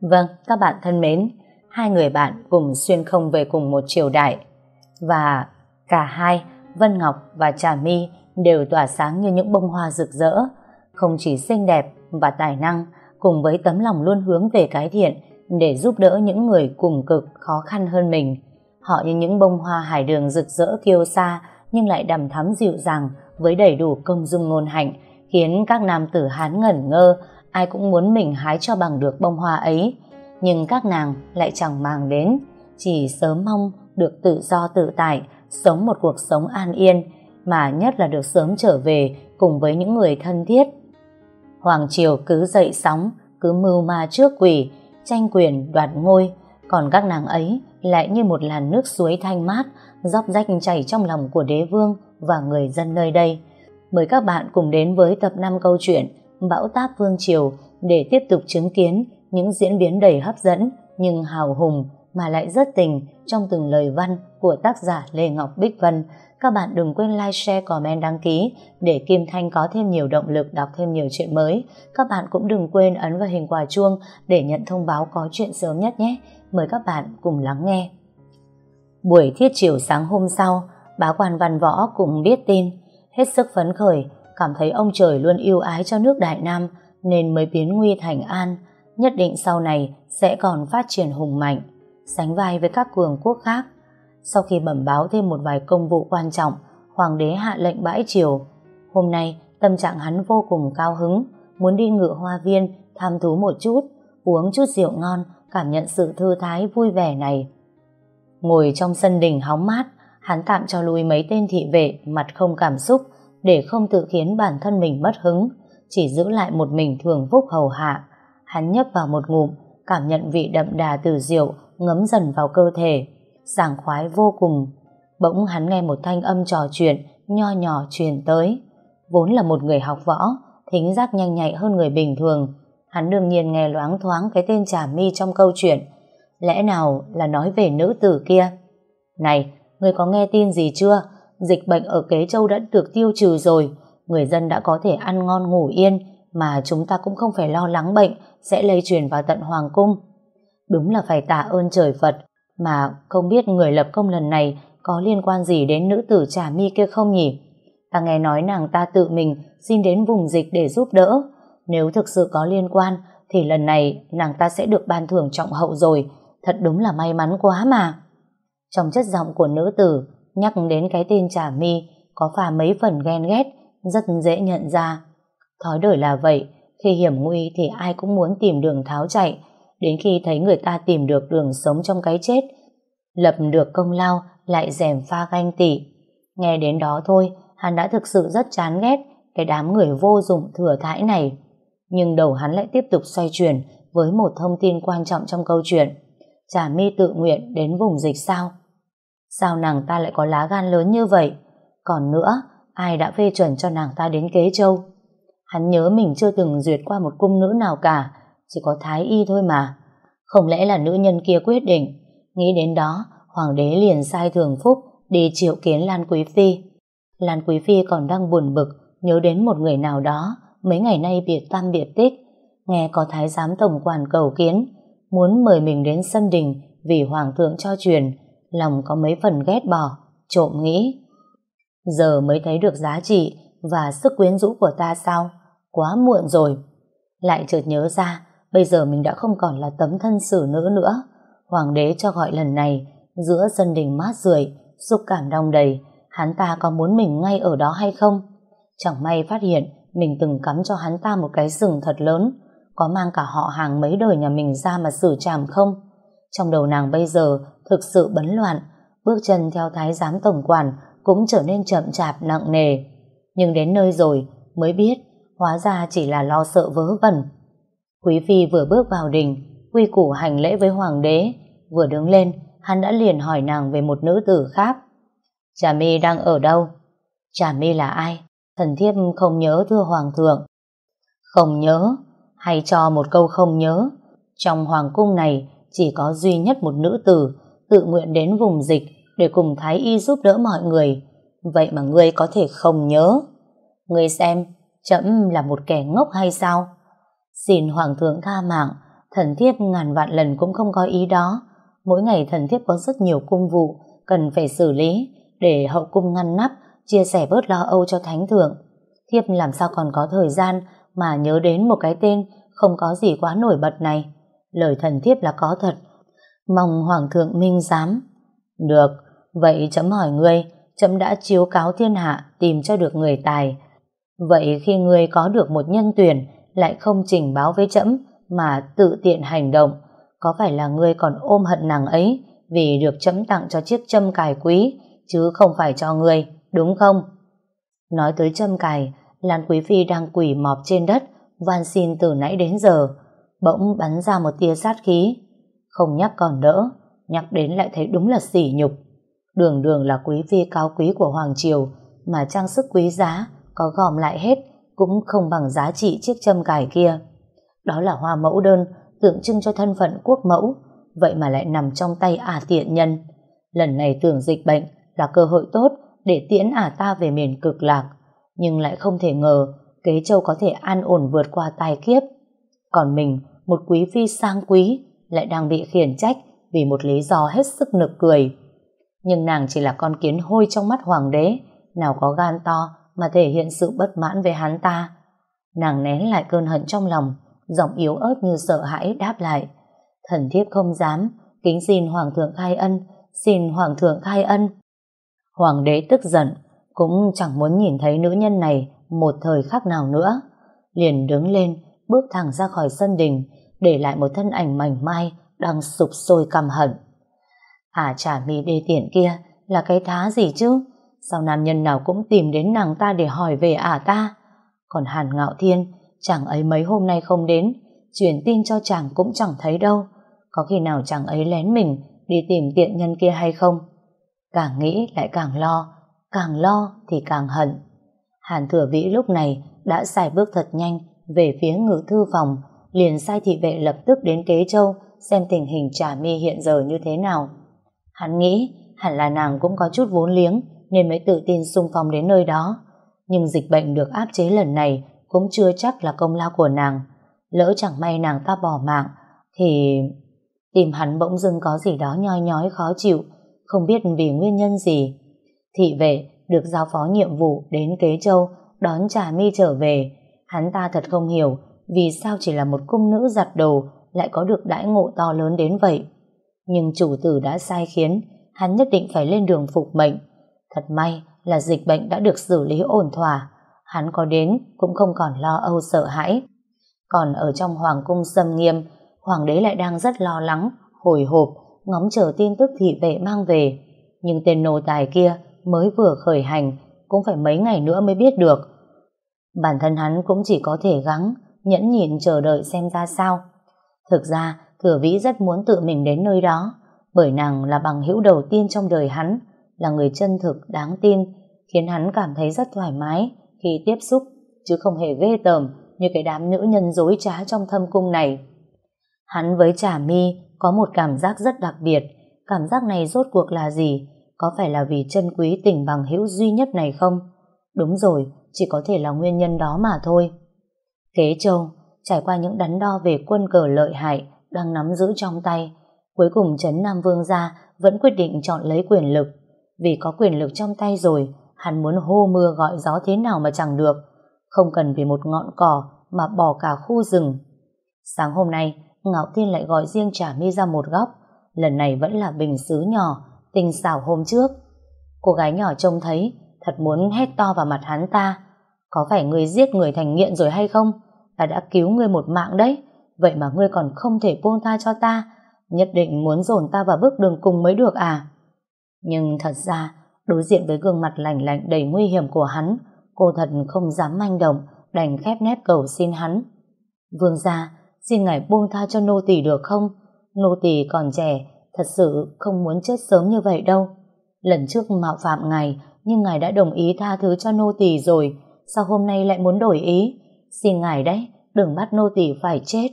Vâng, các bạn thân mến, hai người bạn cùng xuyên không về cùng một triều đại. Và cả hai, Vân Ngọc và Trà My đều tỏa sáng như những bông hoa rực rỡ, không chỉ xinh đẹp và tài năng, cùng với tấm lòng luôn hướng về cái thiện để giúp đỡ những người cùng cực khó khăn hơn mình. Họ như những bông hoa hải đường rực rỡ kiêu xa nhưng lại đầm thắm dịu dàng với đầy đủ công dung ngôn hạnh, khiến các nam tử Hán ngẩn ngơ, ai cũng muốn mình hái cho bằng được bông hoa ấy. Nhưng các nàng lại chẳng màng đến, chỉ sớm mong được tự do tự tại, sống một cuộc sống an yên, mà nhất là được sớm trở về cùng với những người thân thiết. Hoàng Triều cứ dậy sóng, cứ mưu ma trước quỷ, tranh quyền đoạt ngôi, còn các nàng ấy lại như một làn nước suối thanh mát, dốc rách chảy trong lòng của đế vương và người dân nơi đây. Mời các bạn cùng đến với tập 5 câu chuyện Bão táp Vương Triều để tiếp tục chứng kiến những diễn biến đầy hấp dẫn nhưng hào hùng mà lại rất tình trong từng lời văn của tác giả Lê Ngọc Bích Vân. Các bạn đừng quên like, share, comment, đăng ký để Kim Thanh có thêm nhiều động lực đọc thêm nhiều chuyện mới. Các bạn cũng đừng quên ấn vào hình quả chuông để nhận thông báo có chuyện sớm nhất nhé. Mời các bạn cùng lắng nghe. Buổi thiết chiều sáng hôm sau, bá quan văn võ cũng biết tin, hết sức phấn khởi, cảm thấy ông trời luôn yêu ái cho nước Đại Nam nên mới biến nguy thành an, nhất định sau này sẽ còn phát triển hùng mạnh, sánh vai với các cường quốc khác. Sau khi bẩm báo thêm một vài công vụ quan trọng, hoàng đế hạ lệnh bãi triều. Hôm nay, tâm trạng hắn vô cùng cao hứng, muốn đi ngựa hoa viên, tham thú một chút, uống chút rượu ngon, cảm nhận sự thư thái vui vẻ này. Ngồi trong sân đình hóng mát, hắn tạm cho lui mấy tên thị vệ mặt không cảm xúc để không tự khiến bản thân mình mất hứng, chỉ giữ lại một mình thường phúc hầu hạ. Hắn nhấp vào một ngụm, cảm nhận vị đậm đà từ rượu ngấm dần vào cơ thể, sảng khoái vô cùng. Bỗng hắn nghe một thanh âm trò chuyện nho nhỏ truyền tới. Vốn là một người học võ, thính giác nhanh nhạy hơn người bình thường. Hắn đương nhiên nghe loáng thoáng cái tên Trà Mi trong câu chuyện. Lẽ nào là nói về nữ tử kia? Này, người có nghe tin gì chưa? Dịch bệnh ở Kế Châu đã được tiêu trừ rồi. Người dân đã có thể ăn ngon ngủ yên, mà chúng ta cũng không phải lo lắng bệnh sẽ lây truyền vào tận Hoàng Cung. Đúng là phải tạ ơn trời Phật, mà không biết người lập công lần này có liên quan gì đến nữ tử Trà Mi kia không nhỉ? Ta nghe nói nàng ta tự mình xin đến vùng dịch để giúp đỡ. Nếu thực sự có liên quan, thì lần này nàng ta sẽ được ban thưởng trọng hậu rồi. Thật đúng là may mắn quá mà. Trong chất giọng của nữ tử, nhắc đến cái tên Trà Mi có pha mấy phần ghen ghét, rất dễ nhận ra. Thói đời là vậy, khi hiểm nguy thì ai cũng muốn tìm đường tháo chạy, đến khi thấy người ta tìm được đường sống trong cái chết, lập được công lao lại rèm pha ganh tị. Nghe đến đó thôi, hắn đã thực sự rất chán ghét cái đám người vô dụng thừa thãi này. Nhưng đầu hắn lại tiếp tục xoay chuyển với một thông tin quan trọng trong câu chuyện. Trà mi tự nguyện đến vùng dịch sao? Sao nàng ta lại có lá gan lớn như vậy? Còn nữa, ai đã phê chuẩn cho nàng ta đến Kế Châu? Hắn nhớ mình chưa từng duyệt qua một cung nữ nào cả, chỉ có Thái Y thôi mà. Không lẽ là nữ nhân kia quyết định? Nghĩ đến đó, Hoàng đế liền sai thường phúc đi triệu kiến Lan Quý Phi. Lan Quý Phi còn đang buồn bực, nhớ đến một người nào đó, mấy ngày nay biệt tam biệt tích. Nghe có thái giám tổng quản cầu kiến, muốn mời mình đến sân đình vì Hoàng thượng cho truyền, lòng có mấy phần ghét bỏ, trộm nghĩ. Giờ mới thấy được giá trị và sức quyến rũ của ta sao? Quá muộn rồi. Lại chợt nhớ ra, bây giờ mình đã không còn là tấm thân xử nữ nữa. Hoàng đế cho gọi lần này, giữa sân đình mát rượi, xúc cảm đong đầy, hắn ta có muốn mình ngay ở đó hay không? Chẳng may phát hiện mình từng cắm cho hắn ta một cái sừng thật lớn, có mang cả họ hàng mấy đời nhà mình ra mà xử trảm không? Trong đầu nàng bây giờ thực sự bấn loạn, bước chân theo thái giám tổng quản cũng trở nên chậm chạp nặng nề. Nhưng đến nơi rồi mới biết hóa ra chỉ là lo sợ vớ vẩn. Quý phi vừa bước vào đình, quy củ hành lễ với hoàng đế, vừa đứng lên, hắn đã liền hỏi nàng về một nữ tử khác. Trà mi đang ở đâu? Trà mi là ai? Thần thiếp không nhớ thưa hoàng thượng. Không nhớ, hay cho một câu không nhớ. Trong hoàng cung này chỉ có duy nhất một nữ tử tự nguyện đến vùng dịch để cùng Thái Y giúp đỡ mọi người. Vậy mà ngươi có thể không nhớ. Ngươi xem, chậm là một kẻ ngốc hay sao? Xin Hoàng thượng tha mạng, thần thiếp ngàn vạn lần cũng không có ý đó. Mỗi ngày thần thiếp có rất nhiều cung vụ cần phải xử lý để hậu cung ngăn nắp, chia sẻ bớt lo âu cho thánh thượng. Thiếp làm sao còn có thời gian mà nhớ đến một cái tên không có gì quá nổi bật này. Lời thần thiếp là có thật. Mong Hoàng thượng minh giám. Được, vậy chấm hỏi ngươi, chấm đã chiếu cáo thiên hạ tìm cho được người tài. Vậy khi ngươi có được một nhân tuyển lại không trình báo với chấm mà tự tiện hành động, có phải là ngươi còn ôm hận nàng ấy vì được chấm tặng cho chiếc châm cài quý chứ không phải cho ngươi, đúng không? Nói tới châm cài, Lan Quý Phi đang quỳ mọp trên đất van xin từ nãy đến giờ bỗng bắn ra một tia sát khí. Không nhắc còn đỡ nhắc đến lại thấy đúng là sỉ nhục. Đường đường là quý phi cao quý của Hoàng Triều mà trang sức quý giá có gom lại hết cũng không bằng giá trị chiếc châm cài kia. Đó là hoa mẫu đơn tượng trưng cho thân phận quốc mẫu vậy mà lại nằm trong tay ả tiện nhân. Lần này tưởng dịch bệnh là cơ hội tốt để tiễn ả ta về miền cực lạc nhưng lại không thể ngờ Kế Châu có thể an ổn vượt qua tai kiếp. Còn mình, một quý phi sang quý, lại đang bị khiển trách vì một lý do hết sức nực cười. Nhưng nàng chỉ là con kiến hôi trong mắt hoàng đế, nào có gan to mà thể hiện sự bất mãn về hắn ta. Nàng nén lại cơn hận trong lòng, giọng yếu ớt như sợ hãi đáp lại. Thần thiếp không dám, kính xin hoàng thượng khai ân, xin hoàng thượng khai ân. Hoàng đế tức giận, cũng chẳng muốn nhìn thấy nữ nhân này một thời khắc nào nữa. Liền đứng lên, bước thẳng ra khỏi sân đình, để lại một thân ảnh mảnh mai đang sụp sôi căm hận. À trả mi đê tiện kia là cái thá gì chứ? Sao nam nhân nào cũng tìm đến nàng ta để hỏi về ả à ta? Còn Hàn Ngạo Thiên, chàng ấy mấy hôm nay không đến, truyền tin cho chàng cũng chẳng thấy đâu. Có khi nào chàng ấy lén mình đi tìm tiện nhân kia hay không? Càng nghĩ lại càng lo, càng lo thì càng hận. Hàn Thừa Vĩ lúc này đã xài bước thật nhanh về phía ngự thư phòng, liền sai thị vệ lập tức đến Kế Châu, xem tình hình trà mi hiện giờ như thế nào. Hắn nghĩ, hẳn là nàng cũng có chút vốn liếng, nên mới tự tin xung phong đến nơi đó. Nhưng dịch bệnh được áp chế lần này cũng chưa chắc là công lao của nàng. Lỡ chẳng may nàng ta bỏ mạng, thì tìm hắn bỗng dưng có gì đó nhoi nhói khó chịu, không biết vì nguyên nhân gì. Thị vệ được giao phó nhiệm vụ đến Kế Châu, đón Trà Mi trở về. Hắn ta thật không hiểu vì sao chỉ là một cung nữ giặt đồ lại có được đãi ngộ to lớn đến vậy. Nhưng chủ tử đã sai khiến, hắn nhất định phải lên đường phục mệnh. Thật may là dịch bệnh đã được xử lý ổn thỏa, hắn có đến cũng không còn lo âu sợ hãi. Còn ở trong hoàng cung xâm nghiêm, hoàng đế lại đang rất lo lắng, hồi hộp, ngóng chờ tin tức thị vệ mang về. Nhưng tên nô tài kia mới vừa khởi hành cũng phải mấy ngày nữa mới biết được. Bản thân hắn cũng chỉ có thể gắng nhẫn nhịn chờ đợi xem ra sao. Thực ra, Thừa Vĩ rất muốn tự mình đến nơi đó, bởi nàng là bằng hữu đầu tiên trong đời hắn, là người chân thực, đáng tin, khiến hắn cảm thấy rất thoải mái khi tiếp xúc, chứ không hề ghê tởm như cái đám nữ nhân dối trá trong thâm cung này. Hắn với Trà Mi có một cảm giác rất đặc biệt, cảm giác này rốt cuộc là gì? Có phải là vì chân quý tình bằng hữu duy nhất này không? Đúng rồi, chỉ có thể là nguyên nhân đó mà thôi. Tế Châu, trải qua những đắn đo về quân cờ lợi hại đang nắm giữ trong tay, cuối cùng Trấn Nam Vương gia vẫn quyết định chọn lấy quyền lực. Vì có quyền lực trong tay rồi, hắn muốn hô mưa gọi gió thế nào mà chẳng được, không cần vì một ngọn cỏ mà bỏ cả khu rừng. Sáng hôm nay, Ngạo Thiên lại gọi riêng Trà Mi ra một góc, lần này vẫn là bình xứ nhỏ, tình xảo hôm trước. Cô gái nhỏ trông thấy, thật muốn hét to vào mặt hắn ta. Có phải người giết người thành nghiện rồi hay không? Ta đã cứu ngươi một mạng đấy, vậy mà ngươi còn không thể buông tha cho ta, nhất định muốn dồn ta vào bước đường cùng mới được à? Nhưng thật ra, đối diện với gương mặt lạnh lạnh đầy nguy hiểm của hắn, cô thật không dám manh động, đành khép nép cầu xin hắn. Vương gia, xin ngài buông tha cho nô tỳ được không? Nô tỳ còn trẻ, thật sự không muốn chết sớm như vậy đâu. Lần trước mạo phạm ngài, nhưng ngài đã đồng ý tha thứ cho nô tỳ rồi, sao hôm nay lại muốn đổi ý? Xin ngài đấy, đừng bắt nô tỳ phải chết.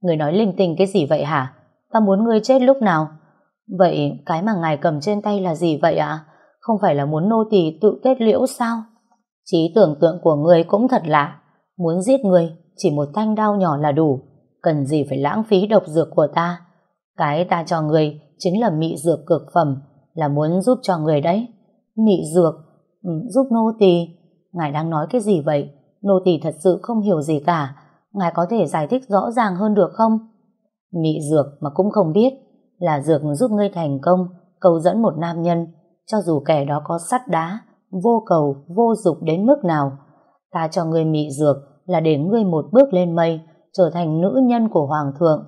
Người nói linh tinh cái gì vậy hả? Ta muốn ngươi chết lúc nào? Vậy cái mà ngài cầm trên tay là gì vậy ạ? Không phải là muốn nô tỳ tự kết liễu sao? Trí tưởng tượng của ngươi cũng thật lạ. Muốn giết ngươi, chỉ một thanh đao nhỏ là đủ. cần gì phải lãng phí độc dược của ta. Cái ta cho người chính là mị dược cực phẩm, là muốn giúp cho người đấy. Mị dược, ừ, giúp nô tỳ. Ngài đang nói cái gì vậy? Nô tỳ thật sự không hiểu gì cả. Ngài có thể giải thích rõ ràng hơn được không? Mị dược mà cũng không biết là dược giúp ngươi thành công, cầu dẫn một nam nhân, cho dù kẻ đó có sắt đá, vô cầu, vô dục đến mức nào. Ta cho ngươi mị dược là để ngươi một bước lên mây, trở thành nữ nhân của Hoàng thượng.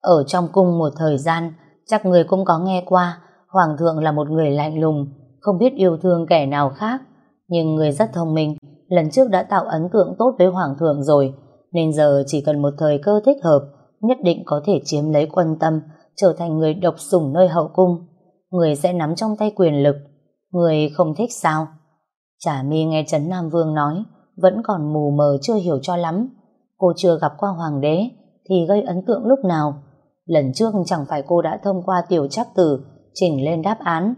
Ở trong cung một thời gian, chắc ngươi cũng có nghe qua, Hoàng thượng là một người lạnh lùng, không biết yêu thương kẻ nào khác. Nhưng người rất thông minh, lần trước đã tạo ấn tượng tốt với Hoàng thượng rồi, nên giờ chỉ cần một thời cơ thích hợp, nhất định có thể chiếm lấy quân tâm, trở thành người độc sủng nơi hậu cung. Người sẽ nắm trong tay quyền lực. Người không thích sao? Trả mi nghe Trấn Nam Vương nói, vẫn còn mù mờ chưa hiểu cho lắm. Cô chưa gặp qua hoàng đế, thì gây ấn tượng lúc nào? Lần trước chẳng phải cô đã thông qua tiểu trắc tử, chỉnh lên đáp án.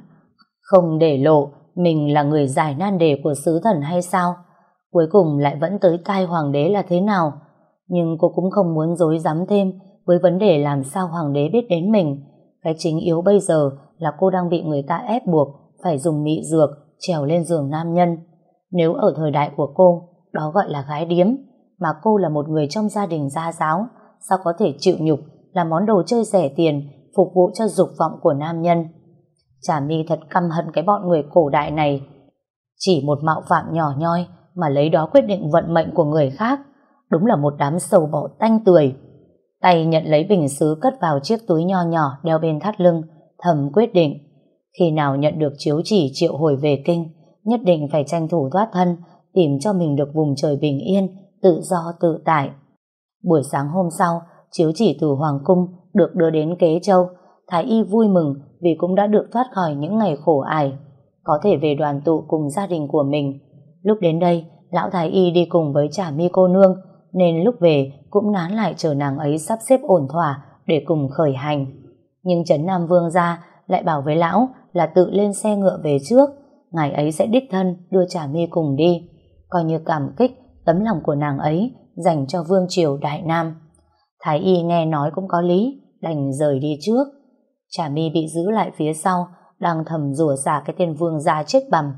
Không để lộ, mình là người giải nan đề của sứ thần hay sao? Cuối cùng lại vẫn tới tai hoàng đế là thế nào? Nhưng cô cũng không muốn dối dám thêm với vấn đề làm sao hoàng đế biết đến mình. Cái chính yếu bây giờ là cô đang bị người ta ép buộc phải dùng mị dược trèo lên giường nam nhân. Nếu ở thời đại của cô, đó gọi là gái điếm, mà cô là một người trong gia đình gia giáo, sao có thể chịu nhục là món đồ chơi rẻ tiền phục vụ cho dục vọng của nam nhân. Trà mi thật căm hận cái bọn người cổ đại này. Chỉ một mạo phạm nhỏ nhoi mà lấy đó quyết định vận mệnh của người khác. Đúng là một đám sầu bỏ tanh tươi. Tay nhận lấy bình xứ cất vào chiếc túi nho nhỏ đeo bên thắt lưng, thầm quyết định. Khi nào nhận được chiếu chỉ triệu hồi về kinh, nhất định phải tranh thủ thoát thân, tìm cho mình được vùng trời bình yên, tự do tự tại. Buổi sáng hôm sau, chiếu chỉ từ Hoàng Cung được đưa đến Kế Châu. Thái Y vui mừng vì cũng đã được thoát khỏi những ngày khổ ải. Có thể về đoàn tụ cùng gia đình của mình. Lúc đến đây, lão Thái Y đi cùng với trả mi cô nương, nên lúc về cũng nán lại chờ nàng ấy sắp xếp ổn thỏa để cùng khởi hành. Nhưng Trấn Nam Vương ra lại bảo với lão là tự lên xe ngựa về trước, ngài ấy sẽ đích thân đưa Trà Mi cùng đi, coi như cảm kích tấm lòng của nàng ấy dành cho Vương Triều Đại Nam. Thái Y nghe nói cũng có lý, đành rời đi trước. Trà Mi bị giữ lại phía sau, đang thầm rủa xả cái tên Vương gia chết bầm.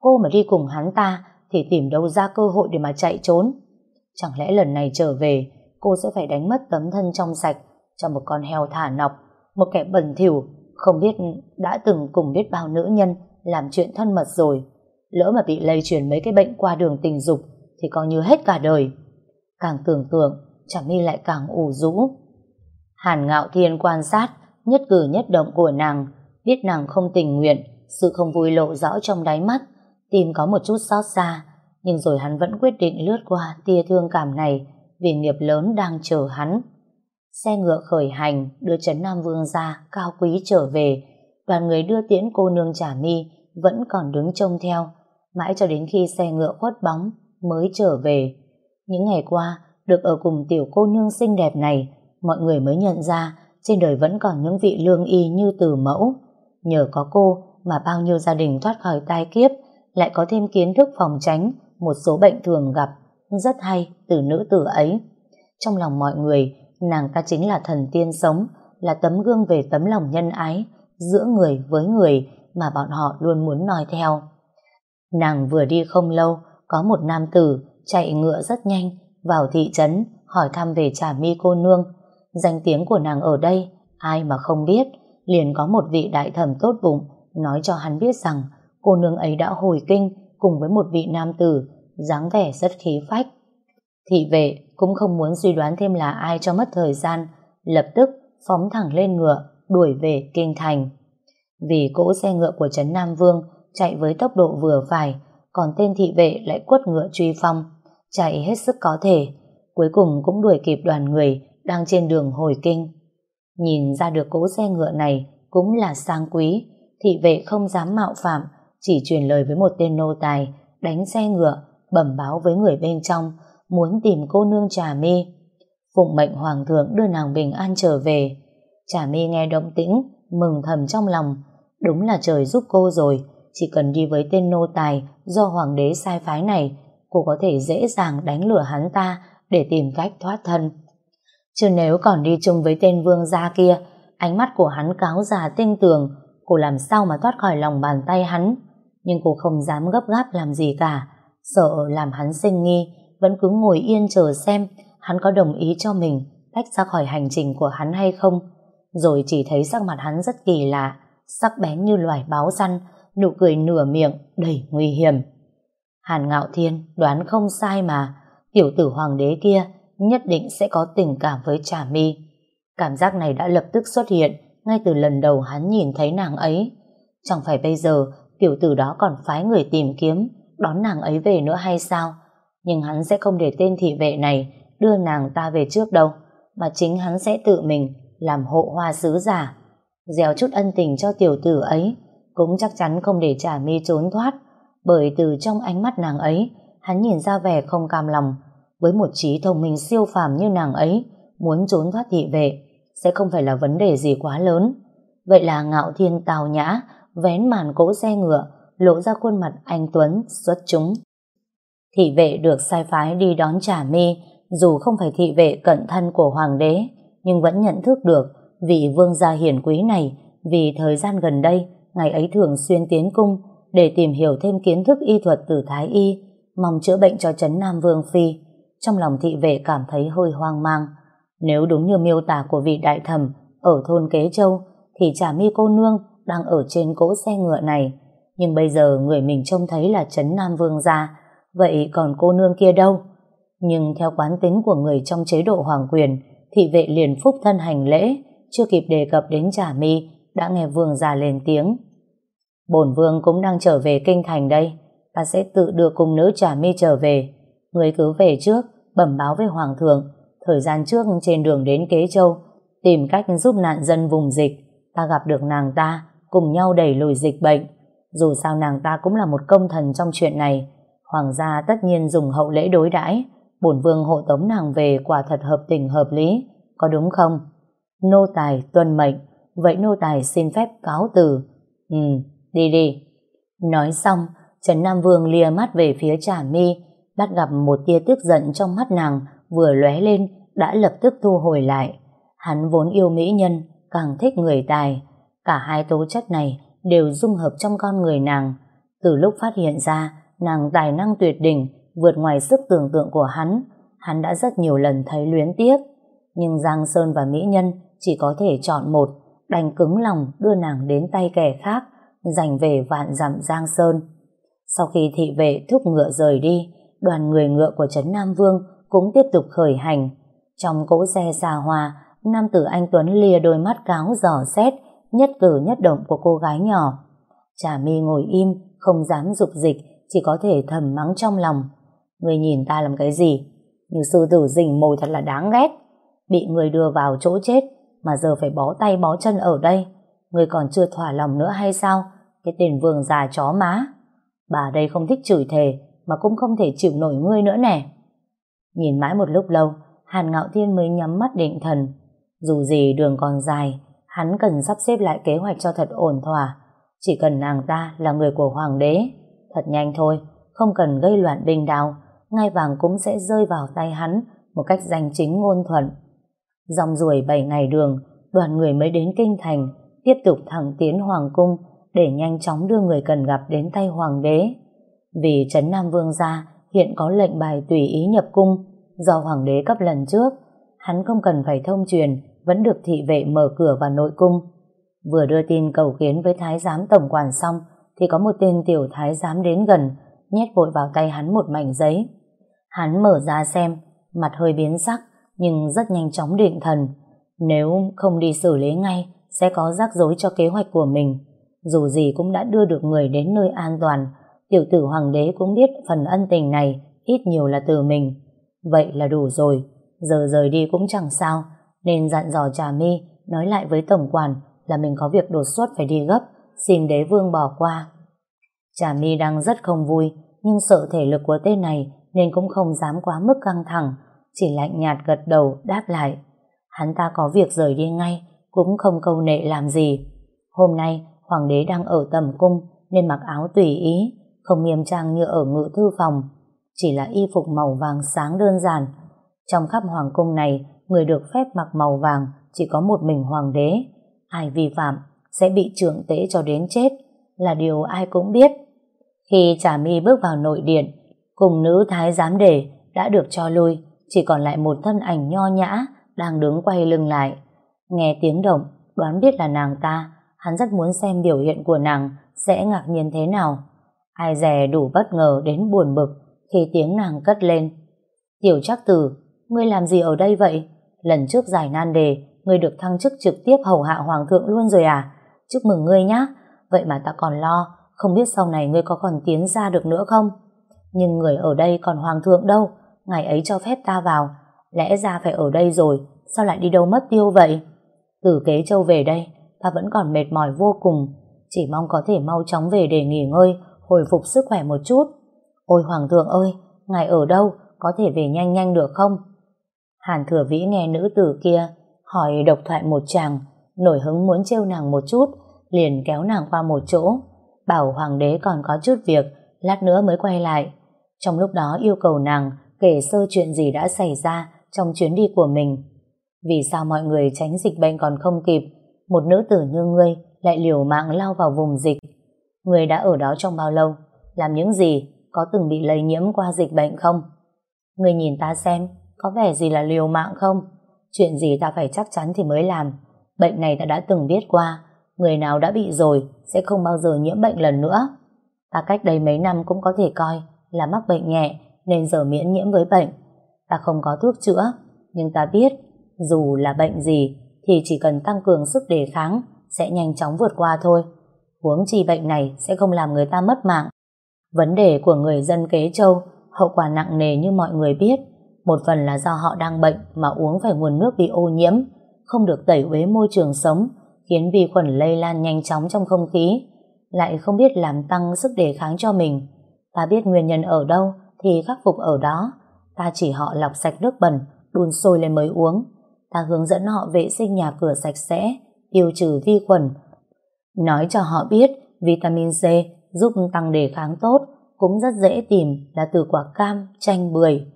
Cô mà đi cùng hắn ta thì tìm đâu ra cơ hội để mà chạy trốn. Chẳng lẽ lần này trở về cô sẽ phải đánh mất tấm thân trong sạch cho một con heo thả nọc, một kẻ bẩn thỉu, không biết đã từng cùng biết bao nữ nhân làm chuyện thân mật rồi. Lỡ mà bị lây truyền mấy cái bệnh qua đường tình dục thì coi như hết cả đời. Càng tưởng tượng, Trạm My lại càng ủ rũ. Hàn ngạo thiên quan sát, nhất cử nhất động của nàng, biết nàng không tình nguyện, sự không vui lộ rõ trong đáy mắt, tim có một chút xót xa, nhưng rồi hắn vẫn quyết định lướt qua tia thương cảm này vì nghiệp lớn đang chờ hắn. Xe ngựa khởi hành đưa Trấn Nam Vương ra cao quý trở về đoàn người đưa tiễn cô nương trả mi vẫn còn đứng trông theo mãi cho đến khi xe ngựa khuất bóng mới trở về. Những ngày qua được ở cùng tiểu cô nương xinh đẹp này mọi người mới nhận ra trên đời vẫn còn những vị lương y như từ mẫu. Nhờ có cô mà bao nhiêu gia đình thoát khỏi tai kiếp lại có thêm kiến thức phòng tránh một số bệnh thường gặp rất hay từ nữ tử ấy. Trong lòng mọi người, nàng ta chính là thần tiên sống, là tấm gương về tấm lòng nhân ái giữa người với người mà bọn họ luôn muốn nói theo. Nàng vừa đi không lâu, có một nam tử chạy ngựa rất nhanh vào thị trấn hỏi thăm về trà mi cô nương. Danh tiếng của nàng ở đây, ai mà không biết, liền có một vị đại thẩm tốt bụng nói cho hắn biết rằng cô nương ấy đã hồi kinh cùng với một vị nam tử dáng vẻ rất khí phách. Thị vệ cũng không muốn suy đoán thêm là ai cho mất thời gian, lập tức phóng thẳng lên ngựa, đuổi về kinh thành. Vì cỗ xe ngựa của Trấn Nam Vương chạy với tốc độ vừa phải, còn tên thị vệ lại quất ngựa truy phong, chạy hết sức có thể, cuối cùng cũng đuổi kịp đoàn người đang trên đường hồi kinh. Nhìn ra được cỗ xe ngựa này cũng là sang quý, thị vệ không dám mạo phạm, chỉ truyền lời với một tên nô tài, đánh xe ngựa bẩm báo với người bên trong muốn tìm cô nương Trà Mi. Phụng mệnh hoàng thượng đưa nàng bình an trở về. Trà Mi nghe động tĩnh, mừng thầm trong lòng. Đúng là trời giúp cô rồi, chỉ cần đi với tên nô tài do hoàng đế sai phái này, cô có thể dễ dàng đánh lừa hắn ta để tìm cách thoát thân. Chứ nếu còn đi chung với tên vương gia kia, ánh mắt của hắn cáo già tinh tường, cô làm sao mà thoát khỏi lòng bàn tay hắn. Nhưng cô không dám gấp gáp làm gì cả, sợ làm hắn sinh nghi, vẫn cứ ngồi yên chờ xem hắn có đồng ý cho mình tách ra khỏi hành trình của hắn hay không. Rồi chỉ thấy sắc mặt hắn rất kỳ lạ, sắc bén như loài báo săn, nụ cười nửa miệng, đầy nguy hiểm. Hàn Ngạo Thiên đoán không sai mà, tiểu tử hoàng đế kia nhất định sẽ có tình cảm với Trà My. Cảm giác này đã lập tức xuất hiện ngay từ lần đầu hắn nhìn thấy nàng ấy. Chẳng phải bây giờ tiểu tử đó còn phái người tìm kiếm đón nàng ấy về nữa hay sao? Nhưng hắn sẽ không để tên thị vệ này đưa nàng ta về trước đâu, mà chính hắn sẽ tự mình làm hộ hoa sứ giả. Gieo chút ân tình cho tiểu tử ấy, cũng chắc chắn không để trả mi trốn thoát, bởi từ trong ánh mắt nàng ấy, hắn nhìn ra vẻ không cam lòng. Với một trí thông minh siêu phàm như nàng ấy, muốn trốn thoát thị vệ, sẽ không phải là vấn đề gì quá lớn. Vậy là ngạo thiên tào nhã, vén màn cỗ xe ngựa, lộ ra khuôn mặt anh Tuấn xuất chúng. Thị vệ được sai phái đi đón trả mi, dù không phải thị vệ cận thân của hoàng đế, nhưng vẫn nhận thức được vị vương gia hiển quý này vì thời gian gần đây ngày ấy thường xuyên tiến cung để tìm hiểu thêm kiến thức y thuật từ Thái Y, mong chữa bệnh cho Trấn Nam Vương Phi. Trong lòng thị vệ cảm thấy hơi hoang mang. Nếu đúng như miêu tả của vị đại thẩm ở thôn Kế Châu, thì trả Mi cô nương đang ở trên cỗ xe ngựa này. Nhưng bây giờ người mình trông thấy là Trấn Nam Vương gia, vậy còn cô nương kia đâu? Nhưng theo quán tính của người trong chế độ hoàng quyền, thị vệ liền phúc thân hành lễ, chưa kịp đề cập đến Trà Mi, đã nghe vương già lên tiếng. Bổn vương cũng đang trở về kinh thành đây, ta sẽ tự đưa cung nữ Trà Mi trở về. Người cứ về trước, bẩm báo với hoàng thượng, thời gian trước trên đường đến Kế Châu, tìm cách giúp nạn dân vùng dịch, ta gặp được nàng ta, cùng nhau đẩy lùi dịch bệnh. Dù sao nàng ta cũng là một công thần trong chuyện này, hoàng gia tất nhiên dùng hậu lễ đối đãi bổn vương hộ tống nàng về quả thật hợp tình hợp lý, có đúng không? Nô tài tuân mệnh, vậy nô tài xin phép cáo từ. Ừ, đi đi. Nói xong, Trần Nam Vương lia mắt về phía Trà Mi, bắt gặp một tia tức giận trong mắt nàng vừa lóe lên đã lập tức thu hồi lại. Hắn vốn yêu mỹ nhân, càng thích người tài. Cả hai tố chất này đều dung hợp trong con người nàng. Từ lúc phát hiện ra, nàng tài năng tuyệt đỉnh, vượt ngoài sức tưởng tượng của hắn, hắn đã rất nhiều lần thấy luyến tiếc. Nhưng Giang Sơn và Mỹ Nhân chỉ có thể chọn một, đành cứng lòng đưa nàng đến tay kẻ khác, giành về vạn dặm Giang Sơn. Sau khi thị vệ thúc ngựa rời đi, đoàn người ngựa của Trấn Nam Vương cũng tiếp tục khởi hành. Trong cỗ xe xa hoa, nam tử anh Tuấn lìa đôi mắt cáo dò xét, nhất cử nhất động của cô gái nhỏ. Trà mi ngồi im, không dám dục dịch, chỉ có thể thầm mắng trong lòng. Người nhìn ta làm cái gì? Như sư tử rình mồi thật là đáng ghét. Bị người đưa vào chỗ chết mà giờ phải bó tay bó chân ở đây. Người còn chưa thỏa lòng nữa hay sao? Cái tiền vương già chó má. Bà đây không thích chửi thề mà cũng không thể chịu nổi ngươi nữa nè. Nhìn mãi một lúc lâu, Hàn Ngạo Thiên mới nhắm mắt định thần. Dù gì đường còn dài, hắn cần sắp xếp lại kế hoạch cho thật ổn thỏa. Chỉ cần nàng ta là người của hoàng đế. Thật nhanh thôi, không cần gây loạn đình đào, ngai vàng cũng sẽ rơi vào tay hắn một cách danh chính ngôn thuận. Dòng ruồi 7 ngày đường, đoàn người mới đến kinh thành, tiếp tục thẳng tiến hoàng cung để nhanh chóng đưa người cần gặp đến tay hoàng đế. Vì Trấn Nam Vương gia hiện có lệnh bài tùy ý nhập cung do hoàng đế cấp lần trước, hắn không cần phải thông truyền, vẫn được thị vệ mở cửa vào nội cung. Vừa đưa tin cầu kiến với thái giám tổng quản xong, thì có một tên tiểu thái giám đến gần, nhét vội vào tay hắn một mảnh giấy. Hắn mở ra xem, mặt hơi biến sắc, nhưng rất nhanh chóng định thần. Nếu không đi xử lý ngay, sẽ có rắc rối cho kế hoạch của mình. Dù gì cũng đã đưa được người đến nơi an toàn, tiểu tử hoàng đế cũng biết phần ân tình này ít nhiều là từ mình. Vậy là đủ rồi, giờ rời đi cũng chẳng sao, nên dặn dò trà mi nói lại với tổng quản là mình có việc đột xuất phải đi gấp, xin đế vương bỏ qua. Trà mi đang rất không vui, nhưng sợ thể lực của tên này nên cũng không dám quá mức căng thẳng, chỉ lạnh nhạt gật đầu đáp lại. Hắn ta có việc rời đi ngay, cũng không câu nệ làm gì. Hôm nay, hoàng đế đang ở tầm cung nên mặc áo tùy ý, không nghiêm trang như ở ngự thư phòng, chỉ là y phục màu vàng sáng đơn giản. Trong khắp hoàng cung này, người được phép mặc màu vàng chỉ có một mình hoàng đế. Ai vi phạm sẽ bị trưởng tế cho đến chết, là điều ai cũng biết. Khi Trà My bước vào nội điện, cùng nữ thái giám đề đã được cho lui, chỉ còn lại một thân ảnh nho nhã đang đứng quay lưng lại. Nghe tiếng động, đoán biết là nàng ta, hắn rất muốn xem biểu hiện của nàng sẽ ngạc nhiên thế nào. Ai dè đủ bất ngờ đến buồn bực khi tiếng nàng cất lên. Tiểu chắc tử, ngươi làm gì ở đây vậy? Lần trước giải nan đề, ngươi được thăng chức trực tiếp hầu hạ hoàng thượng luôn rồi à? Chúc mừng ngươi nhá. Vậy mà ta còn lo, không biết sau này ngươi có còn tiến ra được nữa không? Nhưng người ở đây còn hoàng thượng đâu, ngày ấy cho phép ta vào. Lẽ ra phải ở đây rồi, sao lại đi đâu mất tiêu vậy? Từ kế châu về đây, ta vẫn còn mệt mỏi vô cùng, chỉ mong có thể mau chóng về để nghỉ ngơi, hồi phục sức khỏe một chút. Ôi Hoàng thượng ơi, ngài ở đâu, có thể về nhanh nhanh được không? Hàn thừa vĩ nghe nữ tử kia hỏi độc thoại một chàng, nổi hứng muốn trêu nàng một chút, liền kéo nàng qua một chỗ, bảo hoàng đế còn có chút việc, lát nữa mới quay lại. Trong lúc đó yêu cầu nàng kể sơ chuyện gì đã xảy ra trong chuyến đi của mình. Vì sao mọi người tránh dịch bệnh còn không kịp, một nữ tử như ngươi lại liều mạng lao vào vùng dịch. Ngươi đã ở đó trong bao lâu? Làm những gì? Có từng bị lây nhiễm qua dịch bệnh không? Ngươi nhìn ta xem, có vẻ gì là liều mạng không? Chuyện gì ta phải chắc chắn thì mới làm. Bệnh này ta đã từng biết qua, người nào đã bị rồi sẽ không bao giờ nhiễm bệnh lần nữa. Ta cách đây mấy năm cũng có thể coi là mắc bệnh nhẹ nên giờ miễn nhiễm với bệnh. Ta không có thuốc chữa, nhưng ta biết dù là bệnh gì thì chỉ cần tăng cường sức đề kháng sẽ nhanh chóng vượt qua thôi. Huống chi bệnh này sẽ không làm người ta mất mạng. Vấn đề của người dân Kế Châu hậu quả nặng nề như mọi người biết. Một phần là do họ đang bệnh mà uống phải nguồn nước bị ô nhiễm, không được tẩy uế môi trường sống, khiến vi khuẩn lây lan nhanh chóng trong không khí, lại không biết làm tăng sức đề kháng cho mình. Ta biết nguyên nhân ở đâu thì khắc phục ở đó. Ta chỉ họ lọc sạch nước bẩn, đun sôi lên mới uống. Ta hướng dẫn họ vệ sinh nhà cửa sạch sẽ, tiêu trừ vi khuẩn. Nói cho họ biết vitamin C giúp tăng đề kháng tốt, cũng rất dễ tìm là từ quả cam, chanh, bưởi.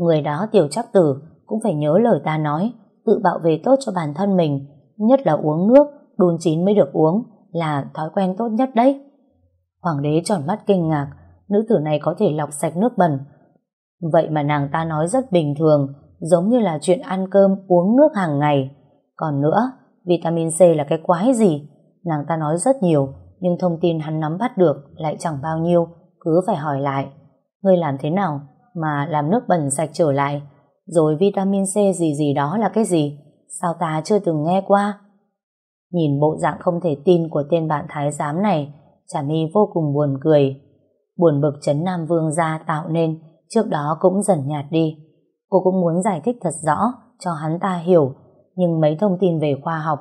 Người đó tiểu chắc tử cũng phải nhớ lời ta nói, tự bảo vệ tốt cho bản thân mình, nhất là uống nước, đun chín mới được uống, là thói quen tốt nhất đấy. Hoàng đế tròn mắt kinh ngạc, nữ tử này có thể lọc sạch nước bẩn. Vậy mà nàng ta nói rất bình thường, giống như là chuyện ăn cơm, uống nước hàng ngày. Còn nữa, vitamin C là cái quái gì? Nàng ta nói rất nhiều, nhưng thông tin hắn nắm bắt được lại chẳng bao nhiêu, cứ phải hỏi lại. Ngươi làm thế nào mà làm nước bẩn sạch trở lại? Rồi vitamin C gì gì đó là cái gì? Sao ta chưa từng nghe qua? Nhìn bộ dạng không thể tin của tên bạn thái giám này, Trà My vô cùng buồn cười. Buồn bực chấn Nam Vương ra tạo nên, trước đó cũng dần nhạt đi. Cô cũng muốn giải thích thật rõ cho hắn ta hiểu, nhưng mấy thông tin về khoa học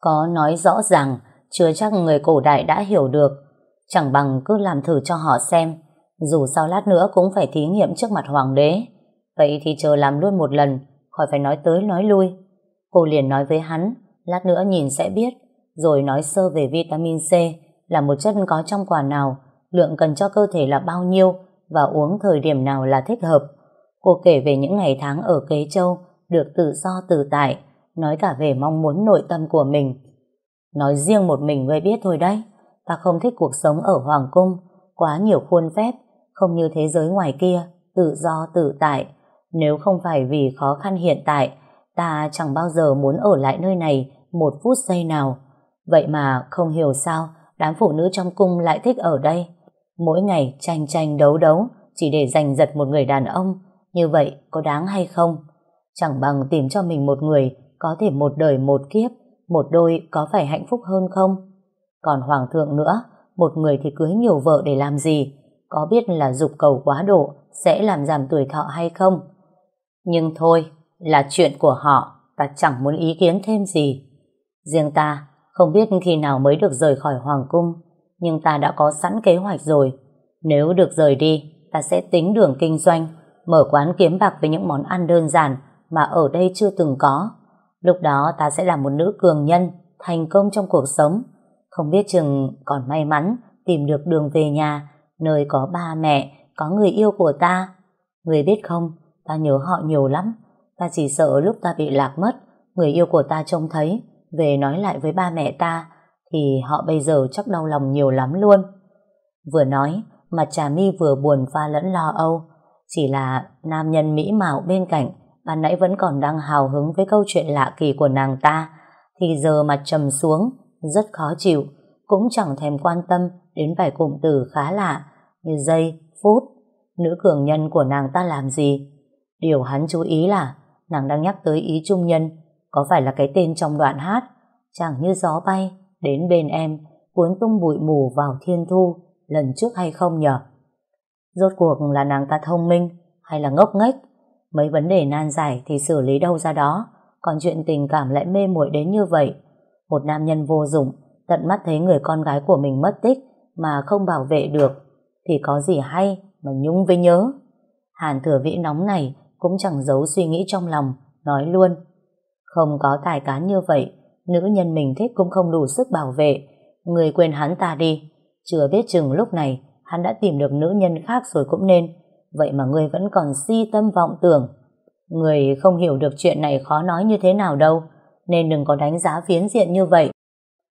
có nói rõ ràng chưa chắc người cổ đại đã hiểu được. Chẳng bằng cứ làm thử cho họ xem, dù sao lát nữa cũng phải thí nghiệm trước mặt hoàng đế. Vậy thì chờ làm luôn một lần, khỏi phải nói tới nói lui. Cô liền nói với hắn, lát nữa nhìn sẽ biết, rồi nói sơ về vitamin C là một chất có trong quả nào, lượng cần cho cơ thể là bao nhiêu và uống thời điểm nào là thích hợp. Cô kể về những ngày tháng ở Kế Châu được tự do tự tại, nói cả về mong muốn nội tâm của mình. Nói riêng một mình ngươi biết thôi đấy, ta không thích cuộc sống ở Hoàng Cung, quá nhiều khuôn phép, không như thế giới ngoài kia, tự do tự tại. Nếu không phải vì khó khăn hiện tại, ta chẳng bao giờ muốn ở lại nơi này một phút giây nào. Vậy mà không hiểu sao đám phụ nữ trong cung lại thích ở đây. Mỗi ngày tranh tranh đấu đấu chỉ để giành giật một người đàn ông. Như vậy có đáng hay không? Chẳng bằng tìm cho mình một người có thể một đời một kiếp, một đôi có phải hạnh phúc hơn không? Còn hoàng thượng nữa, một người thì cưới nhiều vợ để làm gì? Có biết là dục cầu quá độ sẽ làm giảm tuổi thọ hay không? Nhưng thôi, là chuyện của họ, ta chẳng muốn ý kiến thêm gì. Riêng ta, không biết khi nào mới được rời khỏi Hoàng Cung, nhưng ta đã có sẵn kế hoạch rồi. Nếu được rời đi, ta sẽ tính đường kinh doanh, mở quán kiếm bạc với những món ăn đơn giản mà ở đây chưa từng có. Lúc đó ta sẽ là một nữ cường nhân, thành công trong cuộc sống. Không biết chừng còn may mắn tìm được đường về nhà, nơi có ba mẹ, có người yêu của ta. Người biết không, ta nhớ họ nhiều lắm. Ta chỉ sợ lúc ta bị lạc mất, người yêu của ta trông thấy, về nói lại với ba mẹ ta, thì họ bây giờ chắc đau lòng nhiều lắm luôn. Vừa nói, mặt trà mi vừa buồn pha lẫn lo âu. Chỉ là nam nhân mỹ mạo bên cạnh, ban nãy vẫn còn đang hào hứng với câu chuyện lạ kỳ của nàng ta, thì giờ mặt trầm xuống, rất khó chịu, cũng chẳng thèm quan tâm đến vài cụm từ khá lạ như giây, phút. Nữ cường nhân của nàng ta làm gì? Điều hắn chú ý là nàng đang nhắc tới ý trung nhân, có phải là cái tên trong đoạn hát, chẳng như gió bay, đến bên em, cuốn tung bụi mù vào thiên thu, lần trước hay không nhở? Rốt cuộc là nàng ta thông minh, hay là ngốc nghếch? Mấy vấn đề nan giải thì xử lý đâu ra đó, còn chuyện tình cảm lại mê muội đến như vậy. Một nam nhân vô dụng, tận mắt thấy người con gái của mình mất tích mà không bảo vệ được, thì có gì hay mà nhung với nhớ. Hàn thừa vĩ nóng này cũng chẳng giấu suy nghĩ trong lòng, nói luôn. Không có tài cán như vậy, nữ nhân mình thích cũng không đủ sức bảo vệ. Người quên hắn ta đi. Chưa biết chừng lúc này hắn đã tìm được nữ nhân khác rồi cũng nên. Vậy mà người vẫn còn si tâm vọng tưởng. Người không hiểu được chuyện này khó nói như thế nào đâu, nên đừng có đánh giá phiến diện như vậy.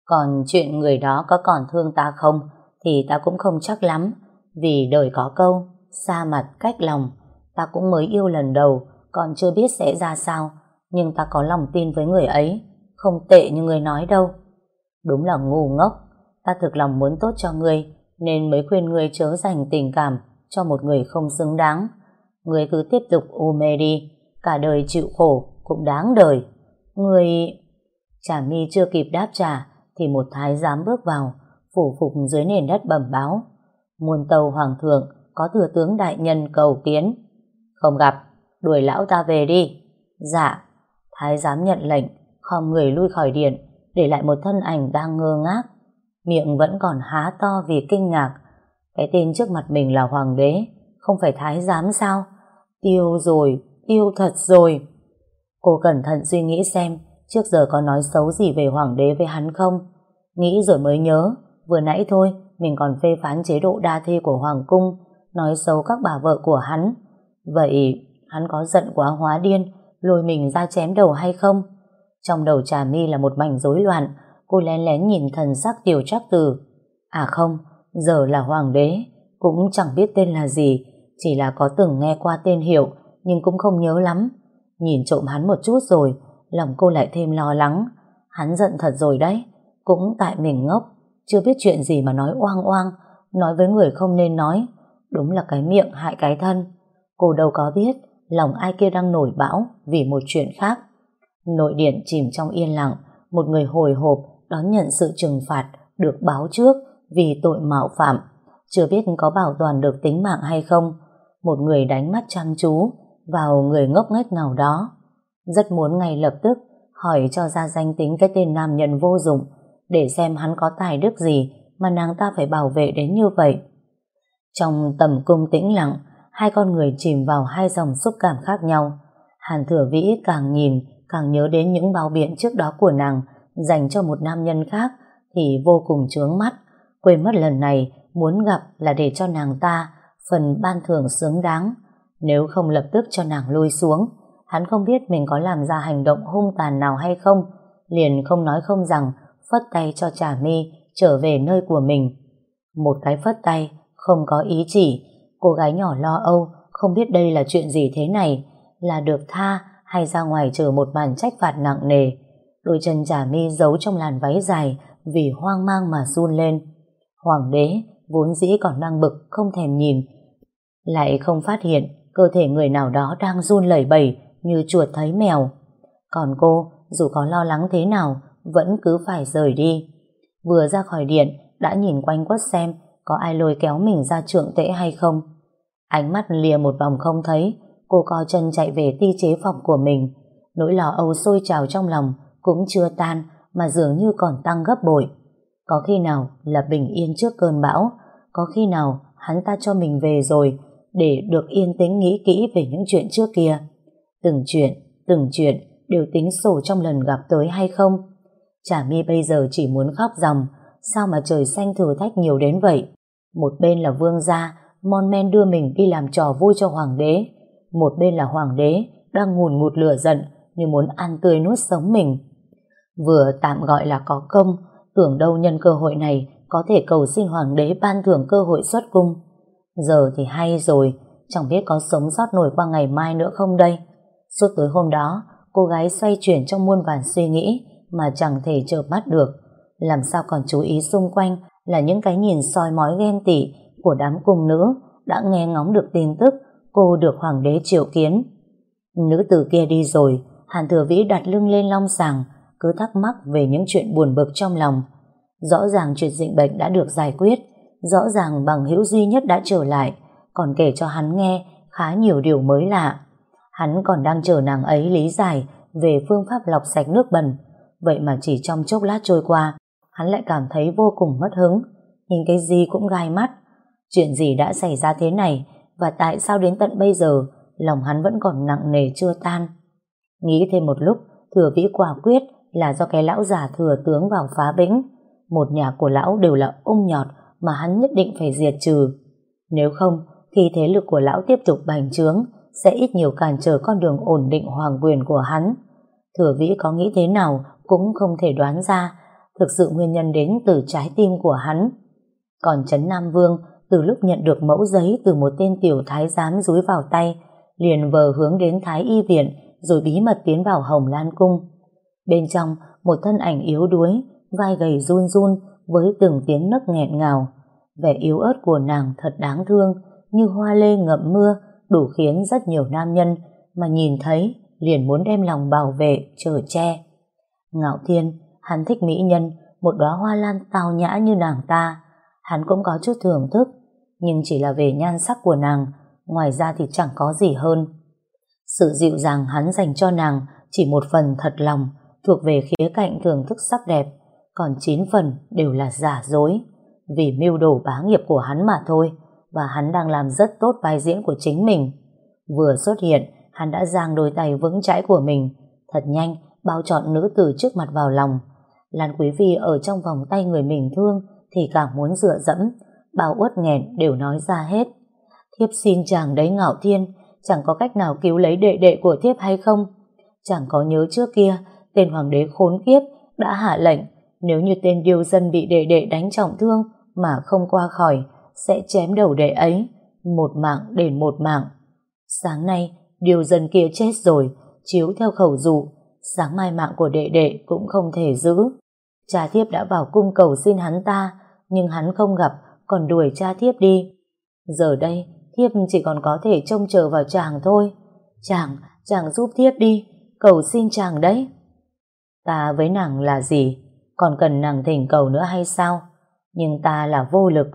Còn chuyện người đó có còn thương ta không, thì ta cũng không chắc lắm, vì đời có câu, xa mặt cách lòng, ta cũng mới yêu lần đầu, còn chưa biết sẽ ra sao, nhưng ta có lòng tin với người ấy, không tệ như người nói đâu. Đúng là ngu ngốc, ta thực lòng muốn tốt cho ngươi, nên mới khuyên ngươi chớ dành tình cảm cho một người không xứng đáng. Ngươi cứ tiếp tục u mê đi, cả đời chịu khổ cũng đáng đời. Ngươi... Chả mi chưa kịp đáp trả, thì một thái giám bước vào, phủ phục dưới nền đất bẩm báo. Muôn tàu hoàng thượng, có thừa tướng đại nhân cầu kiến. Không gặp, đuổi lão ta về đi. Dạ, thái giám nhận lệnh, khom người lui khỏi điện, để lại một thân ảnh đang ngơ ngác. Miệng vẫn còn há to vì kinh ngạc. Cái tên trước mặt mình là hoàng đế, không phải thái giám sao? Tiêu rồi, tiêu thật rồi. Cô cẩn thận suy nghĩ xem, trước giờ có nói xấu gì về hoàng đế với hắn không? Nghĩ rồi mới nhớ, vừa nãy thôi, mình còn phê phán chế độ đa thi của hoàng cung, nói xấu các bà vợ của hắn. Vậy hắn có giận quá hóa điên, lôi mình ra chém đầu hay không? Trong đầu trà mi là một mảnh rối loạn, cô lén lén nhìn thần sắc tiểu trắc từ. À không, giờ là hoàng đế, cũng chẳng biết tên là gì, chỉ là có từng nghe qua tên hiệu, nhưng cũng không nhớ lắm. Nhìn trộm hắn một chút rồi, lòng cô lại thêm lo lắng. Hắn giận thật rồi đấy, cũng tại mình ngốc, chưa biết chuyện gì mà nói oang oang, nói với người không nên nói. Đúng là cái miệng hại cái thân. Cô đâu có biết, lòng ai kia đang nổi bão vì một chuyện khác. Nội điện chìm trong yên lặng, một người hồi hộp đón nhận sự trừng phạt được báo trước vì tội mạo phạm. Chưa biết có bảo toàn được tính mạng hay không. Một người đánh mắt chăm chú vào người ngốc nghếch nào đó. Rất muốn ngay lập tức hỏi cho ra danh tính cái tên nam nhân vô dụng để xem hắn có tài đức gì mà nàng ta phải bảo vệ đến như vậy. Trong tầm cung tĩnh lặng, hai con người chìm vào hai dòng xúc cảm khác nhau. Hàn thừa vĩ càng nhìn, càng nhớ đến những bao biện trước đó của nàng dành cho một nam nhân khác thì vô cùng chướng mắt. Quên mất lần này, muốn gặp là để cho nàng ta phần ban thưởng xứng đáng. Nếu không lập tức cho nàng lui xuống, hắn không biết mình có làm ra hành động hung tàn nào hay không, liền không nói không rằng phất tay cho Trà my trở về nơi của mình. Một cái phất tay, không có ý chỉ, cô gái nhỏ lo âu, không biết đây là chuyện gì thế này, là được tha hay ra ngoài chờ một màn trách phạt nặng nề. Đôi chân Trà my giấu trong làn váy dài vì hoang mang mà run lên. Hoàng đế vốn dĩ còn đang bực không thèm nhìn, lại không phát hiện cơ thể người nào đó đang run lẩy bẩy như chuột thấy mèo. Còn cô, dù có lo lắng thế nào, vẫn cứ phải rời đi. Vừa ra khỏi điện, đã nhìn quanh quất xem có ai lôi kéo mình ra trượng tễ hay không. Ánh mắt lìa một vòng không thấy, cô co chân chạy về ti chế phòng của mình. Nỗi lo âu sôi trào trong lòng cũng chưa tan mà dường như còn tăng gấp bội. Có khi nào là bình yên trước cơn bão, có khi nào hắn ta cho mình về rồi để được yên tĩnh nghĩ kỹ về những chuyện trước kia. Từng chuyện, từng chuyện đều tính sổ trong lần gặp tới hay không? Chả mi bây giờ chỉ muốn khóc dòng, sao mà trời xanh thử thách nhiều đến vậy? Một bên là vương gia, Mon Men đưa mình đi làm trò vui cho hoàng đế. Một bên là hoàng đế, đang ngùn ngụt lửa giận như muốn ăn tươi nuốt sống mình. Vừa tạm gọi là có công, tưởng đâu nhân cơ hội này có thể cầu xin hoàng đế ban thưởng cơ hội xuất cung. Giờ thì hay rồi, chẳng biết có sống sót nổi qua ngày mai nữa không đây. Suốt tối hôm đó, cô gái xoay chuyển trong muôn vàn suy nghĩ mà chẳng thể chợp mắt được. Làm sao còn chú ý xung quanh là những cái nhìn soi mói ghen tị của đám cung nữ đã nghe ngóng được tin tức cô được hoàng đế triệu kiến. Nữ tử kia đi rồi, Hàn Thừa Vĩ đặt lưng lên long sàng, cứ thắc mắc về những chuyện buồn bực trong lòng. Rõ ràng chuyện dịch bệnh đã được giải quyết, rõ ràng bằng hữu duy nhất đã trở lại, còn kể cho hắn nghe khá nhiều điều mới lạ. Hắn còn đang chờ nàng ấy lý giải về phương pháp lọc sạch nước bẩn, vậy mà chỉ trong chốc lát trôi qua, hắn lại cảm thấy vô cùng mất hứng, nhìn cái gì cũng gai mắt. Chuyện gì đã xảy ra thế này, và tại sao đến tận bây giờ lòng hắn vẫn còn nặng nề chưa tan. Nghĩ thêm một lúc, thừa vĩ quả quyết là do cái lão già thừa tướng vào phá bĩnh. Một nhà của lão đều là ung nhọt mà hắn nhất định phải diệt trừ. Nếu không, khi thế lực của lão tiếp tục bành trướng, sẽ ít nhiều cản trở con đường ổn định hoàng quyền của hắn. Thừa vĩ có nghĩ thế nào cũng không thể đoán ra, thực sự nguyên nhân đến từ trái tim của hắn. Còn Trấn Nam Vương, từ lúc nhận được mẫu giấy từ một tên tiểu thái giám dúi vào tay, liền vờ hướng đến thái y viện rồi bí mật tiến vào hồng lan cung. Bên trong, một thân ảnh yếu đuối, vai gầy run run với từng tiếng nấc nghẹn ngào. Vẻ yếu ớt của nàng thật đáng thương, như hoa lê ngậm mưa, đủ khiến rất nhiều nam nhân mà nhìn thấy liền muốn đem lòng bảo vệ, chở che. Ngạo Thiên, hắn thích mỹ nhân, một đóa hoa lan tao nhã như nàng ta. Hắn cũng có chút thưởng thức, nhưng chỉ là về nhan sắc của nàng, ngoài ra thì chẳng có gì hơn. Sự dịu dàng hắn dành cho nàng chỉ một phần thật lòng, thuộc về khía cạnh thưởng thức sắc đẹp, còn chín phần đều là giả dối, vì mưu đồ bá nghiệp của hắn mà thôi, và hắn đang làm rất tốt vai diễn của chính mình. Vừa xuất hiện, hắn đã giang đôi tay vững chãi của mình, thật nhanh, bao trọn nữ tử trước mặt vào lòng. Lan Quý Phi ở trong vòng tay người mình thương thì càng muốn dựa dẫm, bao uất nghẹn đều nói ra hết. Thiếp xin chàng đấy ngạo thiên, chẳng có cách nào cứu lấy đệ đệ của thiếp hay không? Chẳng có nhớ trước kia, tên hoàng đế khốn kiếp đã hạ lệnh, nếu như tên điêu dân bị đệ đệ đánh trọng thương mà không qua khỏi, sẽ chém đầu đệ ấy, một mạng đền một mạng. Sáng nay, điêu dân kia chết rồi, chiếu theo khẩu dụ, sáng mai mạng của đệ đệ cũng không thể giữ. Cha thiếp đã vào cung cầu xin hắn ta, nhưng hắn không gặp, còn đuổi cha thiếp đi. Giờ đây, thiếp chỉ còn có thể trông chờ vào chàng thôi. Chàng, chàng giúp thiếp đi, cầu xin chàng đấy. Ta với nàng là gì? Còn cần nàng thỉnh cầu nữa hay sao? Nhưng ta là vô lực,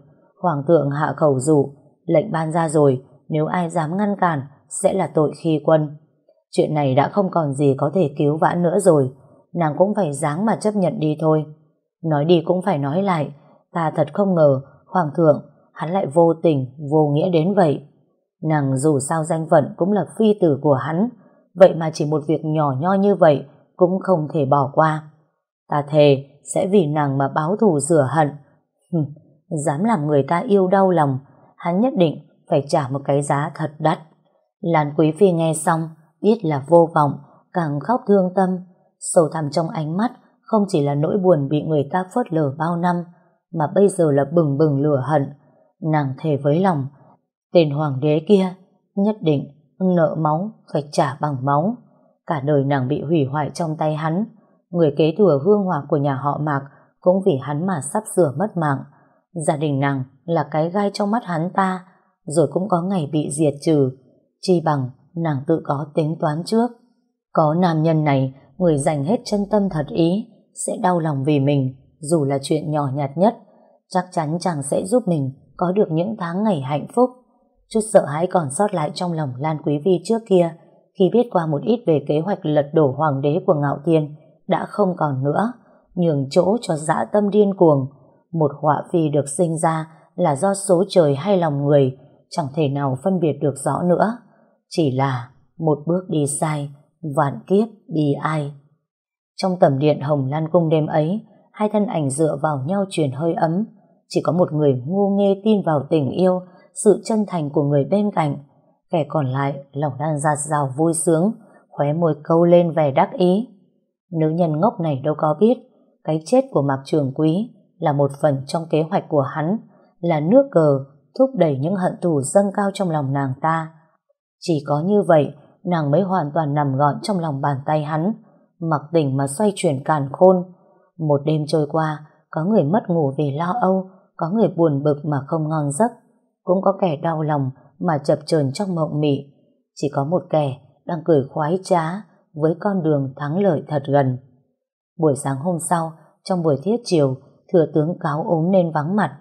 Hoàng thượng hạ khẩu dụ, lệnh ban ra rồi, nếu ai dám ngăn cản, sẽ là tội khi quân. Chuyện này đã không còn gì có thể cứu vãn nữa rồi, nàng cũng phải dáng mà chấp nhận đi thôi. Nói đi cũng phải nói lại, ta thật không ngờ, Hoàng thượng, hắn lại vô tình, vô nghĩa đến vậy. Nàng dù sao danh phận cũng là phi tử của hắn, vậy mà chỉ một việc nhỏ nho như vậy cũng không thể bỏ qua. Ta thề sẽ vì nàng mà báo thù rửa hận. dám làm người ta yêu đau lòng, hắn nhất định phải trả một cái giá thật đắt. Lan Quý Phi nghe xong, biết là vô vọng, càng khóc thương tâm, sâu thẳm trong ánh mắt không chỉ là nỗi buồn bị người ta phớt lờ bao năm, mà bây giờ là bừng bừng lửa hận. Nàng thề với lòng, tên hoàng đế kia nhất định nợ máu phải trả bằng máu. Cả đời nàng bị hủy hoại trong tay hắn, người kế thừa hương hỏa của nhà họ Mạc cũng vì hắn mà sắp sửa mất mạng. Gia đình nàng là cái gai trong mắt hắn ta, rồi cũng có ngày bị diệt trừ. Chi bằng nàng tự có tính toán trước. Có nam nhân này, người dành hết chân tâm thật ý, sẽ đau lòng vì mình, dù là chuyện nhỏ nhặt nhất. Chắc chắn chàng sẽ giúp mình có được những tháng ngày hạnh phúc. Chút sợ hãi còn sót lại trong lòng Lan Quý Vi trước kia, khi biết qua một ít về kế hoạch lật đổ hoàng đế của Ngạo Thiên, đã không còn nữa, nhường chỗ cho dã tâm điên cuồng, một họa phi được sinh ra là do số trời hay lòng người, chẳng thể nào phân biệt được rõ nữa. Chỉ là một bước đi sai, vạn kiếp đi ai. Trong tầm điện Hồng Lan Cung đêm ấy, hai thân ảnh dựa vào nhau truyền hơi ấm. Chỉ có một người ngu nghê tin vào tình yêu, sự chân thành của người bên cạnh. kẻ còn lại lòng đang giạt rào vui sướng, khóe môi câu lên vẻ đắc ý. Nữ nhân ngốc này đâu có biết, cái chết của Mạc Trường Quý là một phần trong kế hoạch của hắn, là nước cờ thúc đẩy những hận thù dâng cao trong lòng nàng ta. Chỉ có như vậy, nàng mới hoàn toàn nằm gọn trong lòng bàn tay hắn, mặc tỉnh mà xoay chuyển càn khôn. Một đêm trôi qua, có người mất ngủ vì lo âu, có người buồn bực mà không ngon giấc, cũng có kẻ đau lòng mà chập chờn trong mộng mị. Chỉ có một kẻ đang cười khoái trá với con đường thắng lợi thật gần. Buổi sáng hôm sau, trong buổi thiết chiều, thừa tướng cáo ốm nên vắng mặt.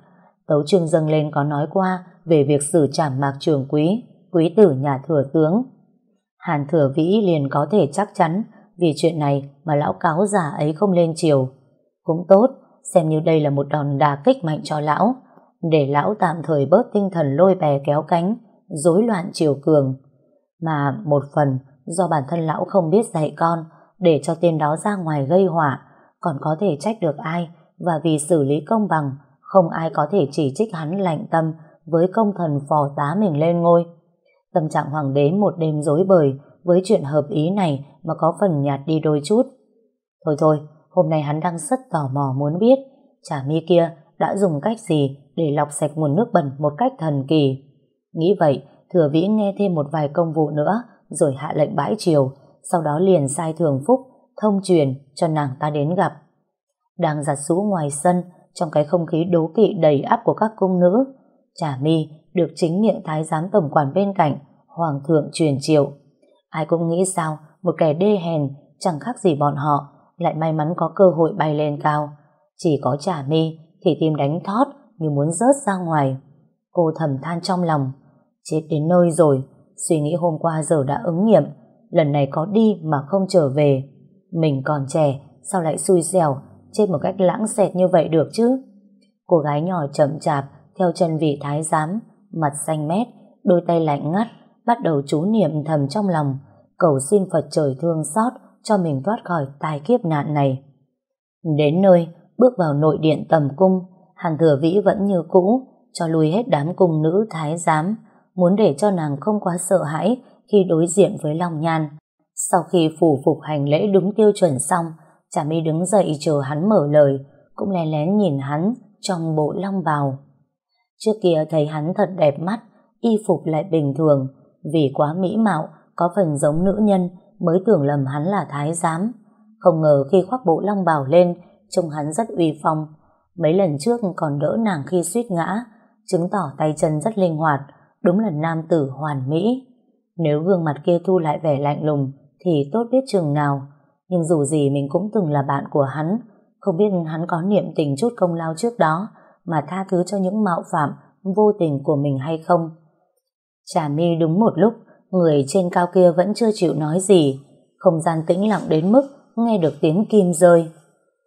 Tấu trương dâng lên có nói qua về việc xử trảm mạc trường quý, quý tử nhà thừa tướng. Hàn thừa vĩ liền có thể chắc chắn vì chuyện này mà lão cáo già ấy không lên chiều. Cũng tốt, xem như đây là một đòn đà kích mạnh cho lão, để lão tạm thời bớt tinh thần lôi bè kéo cánh, rối loạn chiều cường. Mà một phần do bản thân lão không biết dạy con, để cho tên đó ra ngoài gây họa, còn có thể trách được ai, và vì xử lý công bằng, không ai có thể chỉ trích hắn lạnh tâm với công thần phò tá mình lên ngôi. Tâm trạng hoàng đế một đêm dối bời với chuyện hợp ý này mà có phần nhạt đi đôi chút. Thôi thôi, hôm nay hắn đang rất tò mò muốn biết Trà mi kia đã dùng cách gì để lọc sạch nguồn nước bẩn một cách thần kỳ. Nghĩ vậy, thừa vĩ nghe thêm một vài công vụ nữa rồi hạ lệnh bãi triều, sau đó liền sai thường phúc thông truyền cho nàng ta đến gặp. Đang giặt rũ ngoài sân, trong cái không khí đố kỵ đầy áp của các cung nữ, Trà mi được chính miệng thái giám tổng quản bên cạnh, hoàng thượng truyền triệu. Ai cũng nghĩ sao, một kẻ đê hèn, chẳng khác gì bọn họ, lại may mắn có cơ hội bay lên cao. Chỉ có Trà mi thì tim đánh thót như muốn rớt ra ngoài. Cô thầm than trong lòng, chết đến nơi rồi, suy nghĩ hôm qua giờ đã ứng nghiệm, lần này có đi mà không trở về. Mình còn trẻ, sao lại xui xẻo, chết một cách lãng xẹt như vậy được chứ? Cô gái nhỏ chậm chạp, theo chân vị thái giám, mặt xanh mét, đôi tay lạnh ngắt, bắt đầu chú niệm thầm trong lòng, cầu xin Phật trời thương xót cho mình thoát khỏi tai kiếp nạn này. Đến nơi, bước vào nội điện tầm cung, Hàn Thừa Vĩ vẫn như cũ, cho lùi hết đám cung nữ thái giám, muốn để cho nàng không quá sợ hãi khi đối diện với Long Nhan. Sau khi phủ phục hành lễ đúng tiêu chuẩn xong, Trà My đứng dậy chờ hắn mở lời, cũng lén lén nhìn hắn trong bộ long bào. Trước kia thấy hắn thật đẹp mắt, y phục lại bình thường, vì quá mỹ mạo, có phần giống nữ nhân, mới tưởng lầm hắn là thái giám. Không ngờ khi khoác bộ long bào lên, trông hắn rất uy phong. Mấy lần trước còn đỡ nàng khi suýt ngã, chứng tỏ tay chân rất linh hoạt, đúng là nam tử hoàn mỹ. Nếu gương mặt kia thu lại vẻ lạnh lùng, thì tốt biết chừng nào. Nhưng dù gì mình cũng từng là bạn của hắn, không biết hắn có niệm tình chút công lao trước đó, mà tha thứ cho những mạo phạm vô tình của mình hay không. Trà mi đúng một lúc, người trên cao kia vẫn chưa chịu nói gì, không gian tĩnh lặng đến mức nghe được tiếng kim rơi.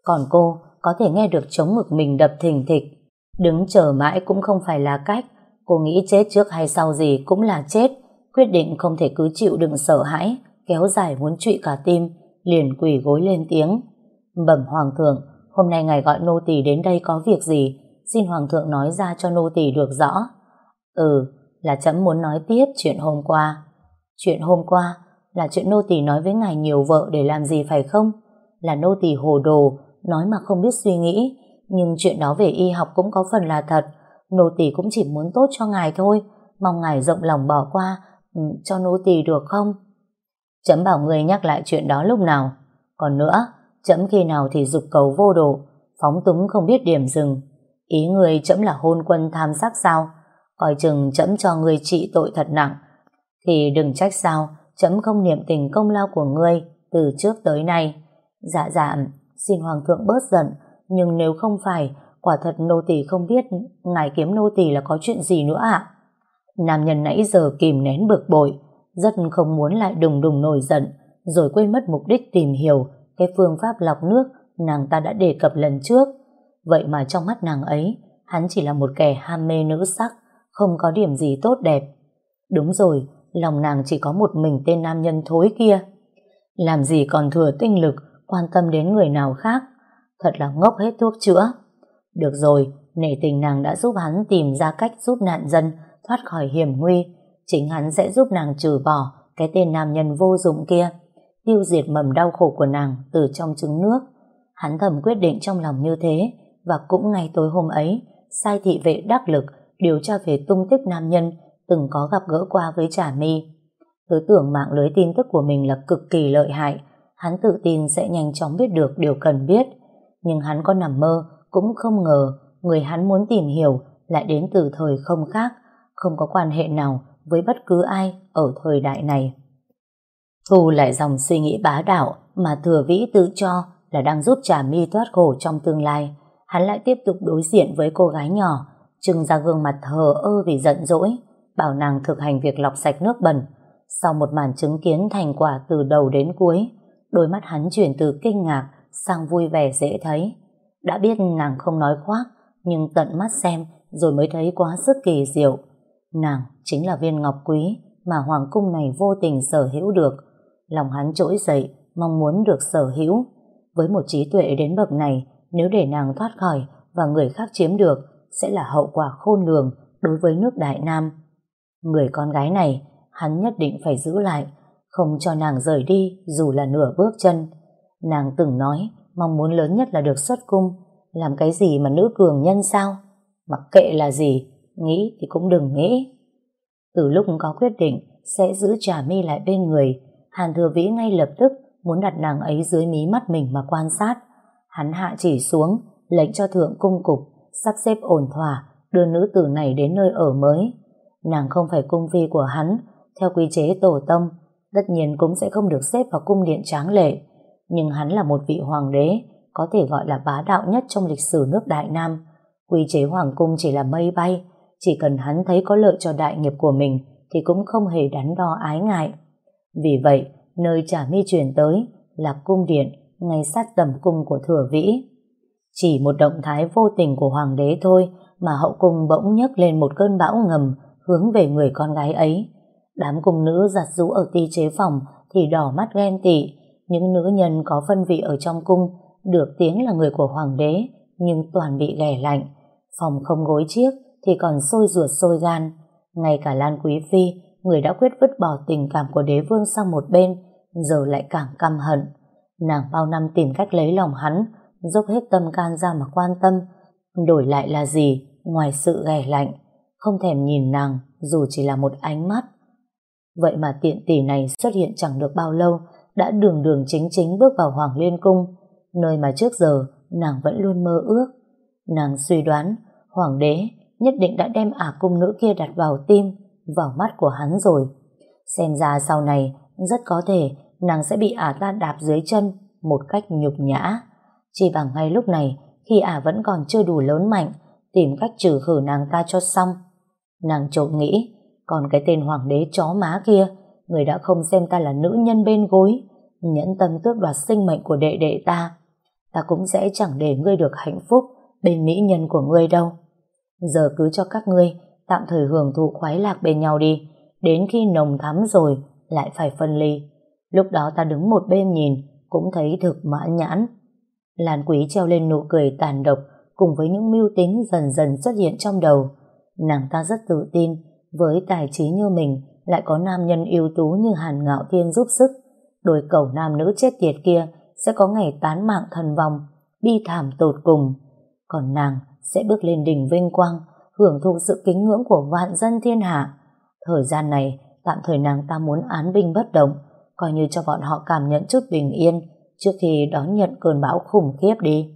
Còn cô có thể nghe được chống ngực mình đập thình thịch. Đứng chờ mãi cũng không phải là cách, cô nghĩ chết trước hay sau gì cũng là chết, quyết định không thể cứ chịu đựng sợ hãi, kéo dài muốn trụy cả tim, liền quỳ gối lên tiếng. Bẩm Hoàng thượng, hôm nay ngài gọi nô tỳ đến đây có việc gì, xin Hoàng thượng nói ra cho nô tỳ được rõ. Ừ, là chấm muốn nói tiếp chuyện hôm qua. Chuyện hôm qua là chuyện nô tỳ nói với ngài nhiều vợ để làm gì phải không? Là nô tỳ hồ đồ, nói mà không biết suy nghĩ, nhưng chuyện đó về y học cũng có phần là thật. Nô tỳ cũng chỉ muốn tốt cho ngài thôi, mong ngài rộng lòng bỏ qua ừ, cho nô tỳ được không? Chấm bảo người nhắc lại chuyện đó lúc nào. Còn nữa, chấm khi nào thì dục cầu vô độ, phóng túng không biết điểm dừng. Ý người chấm là hôn quân tham sắc sao? Coi chừng chấm cho người trị tội thật nặng. Thì đừng trách sao, chấm không niệm tình công lao của ngươi từ trước tới nay. Dạ dạ, xin Hoàng thượng bớt giận, nhưng nếu không phải, quả thật nô tỳ không biết ngài kiếm nô tỳ là có chuyện gì nữa ạ. Nam nhân nãy giờ kìm nén bực bội, rất không muốn lại đùng đùng nổi giận, rồi quên mất mục đích tìm hiểu cái phương pháp lọc nước nàng ta đã đề cập lần trước. Vậy mà trong mắt nàng ấy, hắn chỉ là một kẻ ham mê nữ sắc, không có điểm gì tốt đẹp. Đúng rồi, lòng nàng chỉ có một mình tên nam nhân thối kia. Làm gì còn thừa tinh lực quan tâm đến người nào khác, thật là ngốc hết thuốc chữa. Được rồi, nể tình nàng đã giúp hắn tìm ra cách giúp nạn dân thoát khỏi hiểm nguy, chính hắn sẽ giúp nàng trừ bỏ cái tên nam nhân vô dụng kia, tiêu diệt mầm đau khổ của nàng từ trong trứng nước. Hắn thầm quyết định trong lòng như thế, và cũng ngay tối hôm ấy, sai thị vệ đắc lực điều tra về tung tích nam nhân từng có gặp gỡ qua với Trà My. thứ tưởng mạng lưới tin tức của mình là cực kỳ lợi hại, hắn tự tin sẽ nhanh chóng biết được điều cần biết. Nhưng hắn có nằm mơ, cũng không ngờ người hắn muốn tìm hiểu lại đến từ thời không khác, không có quan hệ nào với bất cứ ai ở thời đại này. Thu lại dòng suy nghĩ bá đạo mà thừa vĩ tự cho là đang giúp Trà My thoát khổ trong tương lai. Hắn lại tiếp tục đối diện với cô gái nhỏ, trưng ra gương mặt thờ ơ vì giận dỗi, bảo nàng thực hành việc lọc sạch nước bẩn. Sau một màn chứng kiến thành quả từ đầu đến cuối, đôi mắt hắn chuyển từ kinh ngạc sang vui vẻ dễ thấy. Đã biết nàng không nói khoác, nhưng tận mắt xem rồi mới thấy quá sức kỳ diệu. Nàng chính là viên ngọc quý mà hoàng cung này vô tình sở hữu được. Lòng hắn trỗi dậy, mong muốn được sở hữu. Với một trí tuệ đến bậc này, nếu để nàng thoát khỏi và người khác chiếm được, sẽ là hậu quả khôn lường đối với nước Đại Nam. Người con gái này, hắn nhất định phải giữ lại, không cho nàng rời đi dù là nửa bước chân. Nàng từng nói, mong muốn lớn nhất là được xuất cung, làm cái gì mà nữ cường nhân sao? Mặc kệ là gì, nghĩ thì cũng đừng nghĩ. Từ lúc có quyết định sẽ giữ Trà My lại bên người, Hàn Thừa Vĩ ngay lập tức muốn đặt nàng ấy dưới mí mắt mình mà quan sát. Hắn hạ chỉ xuống, lệnh cho thượng cung cục, sắp xếp ổn thỏa, đưa nữ tử này đến nơi ở mới. Nàng không phải cung phi của hắn, theo quy chế tổ tông, tất nhiên cũng sẽ không được xếp vào cung điện tráng lệ. Nhưng hắn là một vị hoàng đế, có thể gọi là bá đạo nhất trong lịch sử nước Đại Nam. Quy chế hoàng cung chỉ là mây bay, chỉ cần hắn thấy có lợi cho đại nghiệp của mình thì cũng không hề đắn đo ái ngại. Vì vậy, nơi trả mi chuyển tới là cung điện ngay sát tầm cung của thừa vĩ. Chỉ một động thái vô tình của hoàng đế thôi mà hậu cung bỗng nhấc lên một cơn bão ngầm hướng về người con gái ấy. Đám cung nữ giặt rũ ở ti chế phòng thì đỏ mắt ghen tị. Những nữ nhân có phân vị ở trong cung được tiếng là người của hoàng đế nhưng toàn bị ghẻ lạnh. Phòng không gối chiếc thì còn sôi ruột sôi gan. Ngay cả Lan Quý Phi, người đã quyết vứt bỏ tình cảm của đế vương sang một bên, giờ lại càng căm hận. Nàng bao năm tìm cách lấy lòng hắn, dốc hết tâm can ra mà quan tâm. Đổi lại là gì? Ngoài sự ghẻ lạnh, không thèm nhìn nàng dù chỉ là một ánh mắt. Vậy mà tiện tỷ này xuất hiện chẳng được bao lâu, đã đường đường chính chính bước vào Hoàng Liên Cung, nơi mà trước giờ nàng vẫn luôn mơ ước. Nàng suy đoán Hoàng đế nhất định đã đem ả cung nữ kia đặt vào tim, vào mắt của hắn rồi. Xem ra sau này rất có thể nàng sẽ bị ả ta đạp dưới chân một cách nhục nhã. Chỉ bằng ngay lúc này khi ả vẫn còn chưa đủ lớn mạnh tìm cách trừ khử nàng ta cho xong. Nàng trộm nghĩ còn cái tên hoàng đế chó má kia người đã không xem ta là nữ nhân bên gối nhẫn tâm tước đoạt sinh mệnh của đệ đệ ta ta cũng sẽ chẳng để ngươi được hạnh phúc bên mỹ nhân của ngươi đâu. Giờ cứ cho các ngươi tạm thời hưởng thụ khoái lạc bên nhau đi, đến khi nồng thắm rồi lại phải phân ly. Lúc đó ta đứng một bên nhìn cũng thấy thực mã nhãn. Lan quý treo lên nụ cười tàn độc cùng với những mưu tính dần dần xuất hiện trong đầu. Nàng ta rất tự tin với tài trí như mình lại có nam nhân ưu tú như Hàn Ngạo Thiên giúp sức. Đôi cầu nam nữ chết tiệt kia sẽ có ngày tán mạng thần vong, bi thảm tột cùng. Còn nàng sẽ bước lên đỉnh vinh quang, hưởng thụ sự kính ngưỡng của vạn dân thiên hạ. Thời gian này, tạm thời nàng ta muốn án binh bất động, coi như cho bọn họ cảm nhận chút bình yên trước khi đón nhận cơn bão khủng khiếp đi.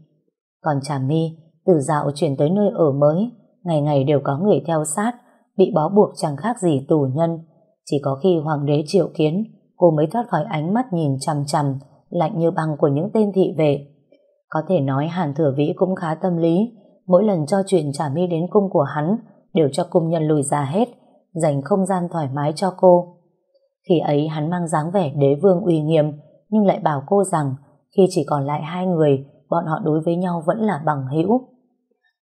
Còn Trà My, từ dạo chuyển tới nơi ở mới, ngày ngày đều có người theo sát, bị bó buộc chẳng khác gì tù nhân. Chỉ có khi hoàng đế triệu kiến, cô mới thoát khỏi ánh mắt nhìn chằm chằm, lạnh như băng của những tên thị vệ. Có thể nói Hàn Thừa Vĩ cũng khá tâm lý, mỗi lần cho chuyện Trà mi đến cung của hắn đều cho cung nhân lùi ra hết, dành không gian thoải mái cho cô. Khi ấy hắn mang dáng vẻ đế vương uy nghiêm, nhưng lại bảo cô rằng khi chỉ còn lại hai người, bọn họ đối với nhau vẫn là bằng hữu.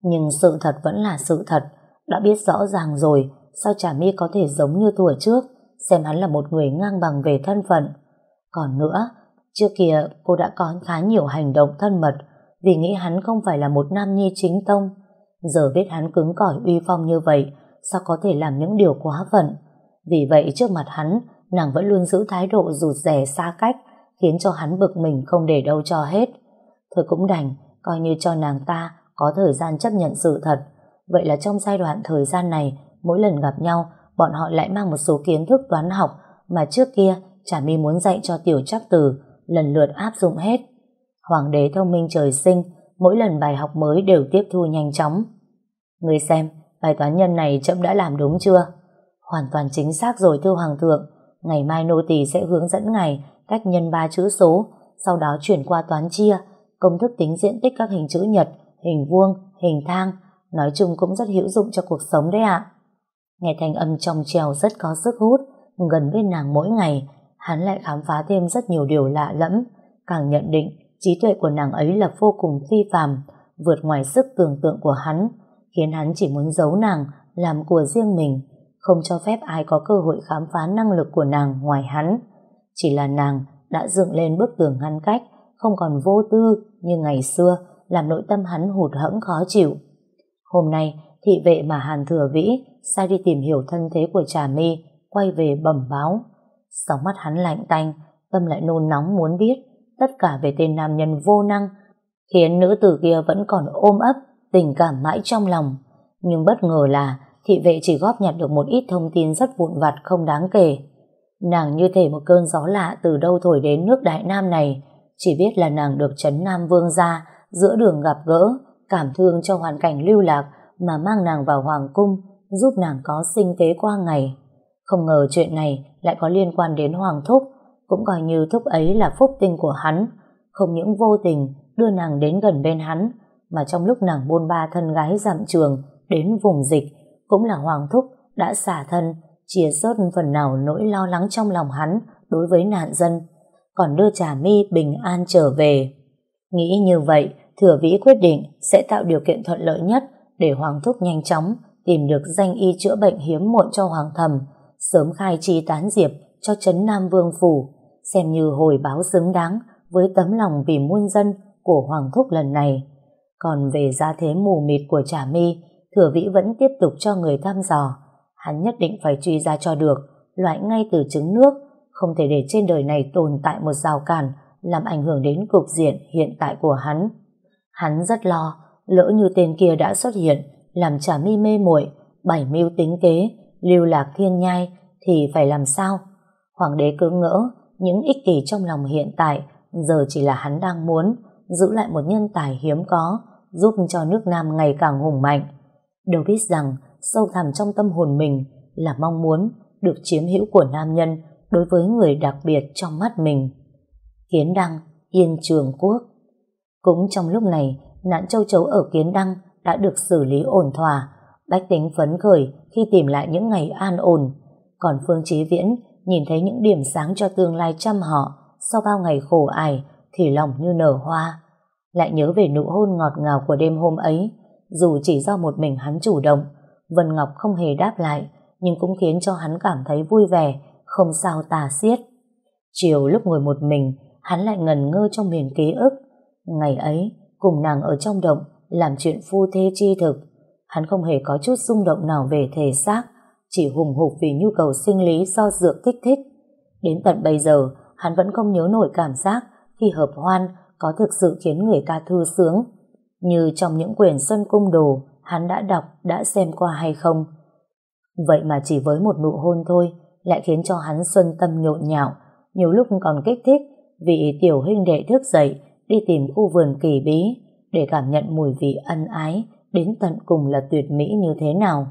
Nhưng sự thật vẫn là sự thật, đã biết rõ ràng rồi, sao Trà My có thể giống như tuổi trước, xem hắn là một người ngang bằng về thân phận. Còn nữa, trước kia cô đã có khá nhiều hành động thân mật, vì nghĩ hắn không phải là một nam nhi chính tông. Giờ biết hắn cứng cỏi uy phong như vậy, sao có thể làm những điều quá phận. Vì vậy trước mặt hắn, nàng vẫn luôn giữ thái độ rụt rè xa cách, khiến cho hắn bực mình không để đâu cho hết. Thôi cũng đành, coi như cho nàng ta có thời gian chấp nhận sự thật. Vậy là trong giai đoạn thời gian này, mỗi lần gặp nhau, bọn họ lại mang một số kiến thức toán học mà trước kia Trà My muốn dạy cho tiểu trắc từ, lần lượt áp dụng hết. Hoàng đế thông minh trời sinh, mỗi lần bài học mới đều tiếp thu nhanh chóng. Người xem, bài toán nhân này chậm đã làm đúng chưa? Hoàn toàn chính xác rồi thưa Hoàng thượng. Ngày mai nô tỳ sẽ hướng dẫn ngài cách nhân ba chữ số, sau đó chuyển qua toán chia, công thức tính diện tích các hình chữ nhật, hình vuông, hình thang, nói chung cũng rất hữu dụng cho cuộc sống đấy ạ. Nghe thanh âm trong trèo rất có sức hút, gần bên nàng mỗi ngày, hắn lại khám phá thêm rất nhiều điều lạ lẫm, càng nhận định trí tuệ của nàng ấy là vô cùng phi phàm, vượt ngoài sức tưởng tượng của hắn, khiến hắn chỉ muốn giấu nàng, làm của riêng mình, không cho phép ai có cơ hội khám phá năng lực của nàng ngoài hắn. Chỉ là nàng đã dựng lên bức tường ngăn cách, không còn vô tư như ngày xưa, làm nội tâm hắn hụt hẫng khó chịu. Hôm nay, thị vệ mà Hàn Thừa Vĩ sai đi tìm hiểu thân thế của Trà My, quay về bẩm báo. Sóng mắt hắn lạnh tanh, tâm lại nôn nóng muốn biết tất cả về tên nam nhân vô năng, khiến nữ tử kia vẫn còn ôm ấp tình cảm mãi trong lòng. Nhưng bất ngờ là thị vệ chỉ góp nhặt được một ít thông tin rất vụn vặt không đáng kể. Nàng như thể một cơn gió lạ từ đâu thổi đến nước Đại Nam này, chỉ biết là nàng được Trấn Nam Vương ra, giữa đường gặp gỡ, cảm thương cho hoàn cảnh lưu lạc mà mang nàng vào Hoàng Cung, giúp nàng có sinh kế qua ngày. Không ngờ chuyện này lại có liên quan đến Hoàng Thúc, cũng coi như Thúc ấy là phúc tinh của hắn, không những vô tình đưa nàng đến gần bên hắn, mà trong lúc nàng buôn ba thân gái dặm trường đến vùng dịch, cũng là Hoàng Thúc đã xả thân, chia sớt phần nào nỗi lo lắng trong lòng hắn đối với nạn dân, còn đưa Trà My bình an trở về. Nghĩ như vậy, Thừa Vĩ quyết định sẽ tạo điều kiện thuận lợi nhất để Hoàng Thúc nhanh chóng tìm được danh y chữa bệnh hiếm muộn cho Hoàng Thầm, sớm khai chi tán diệp cho Trấn Nam Vương Phủ, xem như hồi báo xứng đáng với tấm lòng vì muôn dân của Hoàng Thúc lần này. Còn về gia thế mù mịt của Trà My, Thừa Vĩ vẫn tiếp tục cho người thăm dò. Hắn nhất định phải truy ra cho được, loại ngay từ trứng nước, không thể để trên đời này tồn tại một rào cản làm ảnh hưởng đến cục diện hiện tại của hắn. Hắn rất lo, lỡ như tên kia đã xuất hiện, làm trả mi mê muội, bảy mưu tính kế, lưu lạc thiên nhai, thì phải làm sao? Hoàng đế cứ ngỡ, những ích kỷ trong lòng hiện tại, giờ chỉ là hắn đang muốn giữ lại một nhân tài hiếm có, giúp cho nước Nam ngày càng hùng mạnh đều biết rằng, sâu thẳm trong tâm hồn mình là mong muốn được chiếm hữu của nam nhân đối với người đặc biệt trong mắt mình. Kiến Đăng, Yên Trường Quốc Cũng trong lúc này, nạn châu chấu ở Kiến Đăng đã được xử lý ổn thỏa, bách tính phấn khởi khi tìm lại những ngày an ổn. Còn Phương Chí Viễn nhìn thấy những điểm sáng cho tương lai chăm họ sau bao ngày khổ ải thì lòng như nở hoa. Lại nhớ về nụ hôn ngọt ngào của đêm hôm ấy, dù chỉ do một mình hắn chủ động, Vân Ngọc không hề đáp lại, nhưng cũng khiến cho hắn cảm thấy vui vẻ, không sao tà xiết. Chiều lúc ngồi một mình, hắn lại ngần ngơ trong miền ký ức. Ngày ấy, cùng nàng ở trong động, làm chuyện phu thê chi thực. Hắn không hề có chút xung động nào về thể xác, chỉ hùng hục vì nhu cầu sinh lý do dược kích thích. Đến tận bây giờ, hắn vẫn không nhớ nổi cảm giác khi hợp hoan có thực sự khiến người ta thư sướng. Như trong những quyển Xuân Cung Đồ, hắn đã đọc, đã xem qua hay không. Vậy mà chỉ với một nụ hôn thôi, lại khiến cho hắn xuân tâm nhộn nhạo, nhiều lúc còn kích thích vị tiểu huynh đệ thức dậy đi tìm khu vườn kỳ bí để cảm nhận mùi vị ân ái đến tận cùng là tuyệt mỹ như thế nào.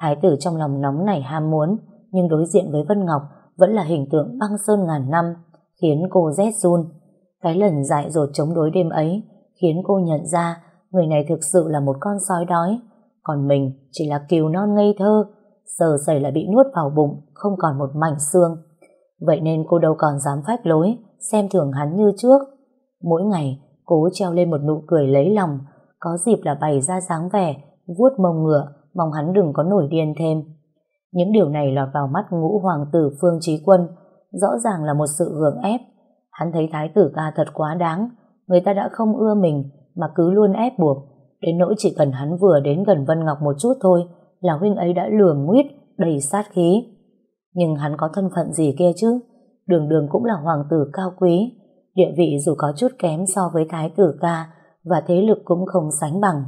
Thái tử trong lòng nóng nảy ham muốn, nhưng đối diện với Vân Ngọc vẫn là hình tượng băng sơn ngàn năm, khiến cô rét run. Cái lần dại dột chống đối đêm ấy, khiến cô nhận ra người này thực sự là một con sói đói, còn mình chỉ là kiều non ngây thơ, giờ xảy là bị nuốt vào bụng, không còn một mảnh xương. Vậy nên cô đâu còn dám phách lối, xem thường hắn như trước. Mỗi ngày, cố treo lên một nụ cười lấy lòng, có dịp là bày ra dáng vẻ, vuốt mông ngựa, mong hắn đừng có nổi điên thêm. Những điều này lọt vào mắt ngũ hoàng tử Phương Trí Quân, rõ ràng là một sự gượng ép. Hắn thấy thái tử ca thật quá đáng, người ta đã không ưa mình mà cứ luôn ép buộc, đến nỗi chỉ cần hắn vừa đến gần Vân Ngọc một chút thôi là huynh ấy đã lừa nguyết đầy sát khí. Nhưng hắn có thân phận gì kia chứ? Đường đường cũng là hoàng tử cao quý, địa vị dù có chút kém so với thái tử ca và thế lực cũng không sánh bằng.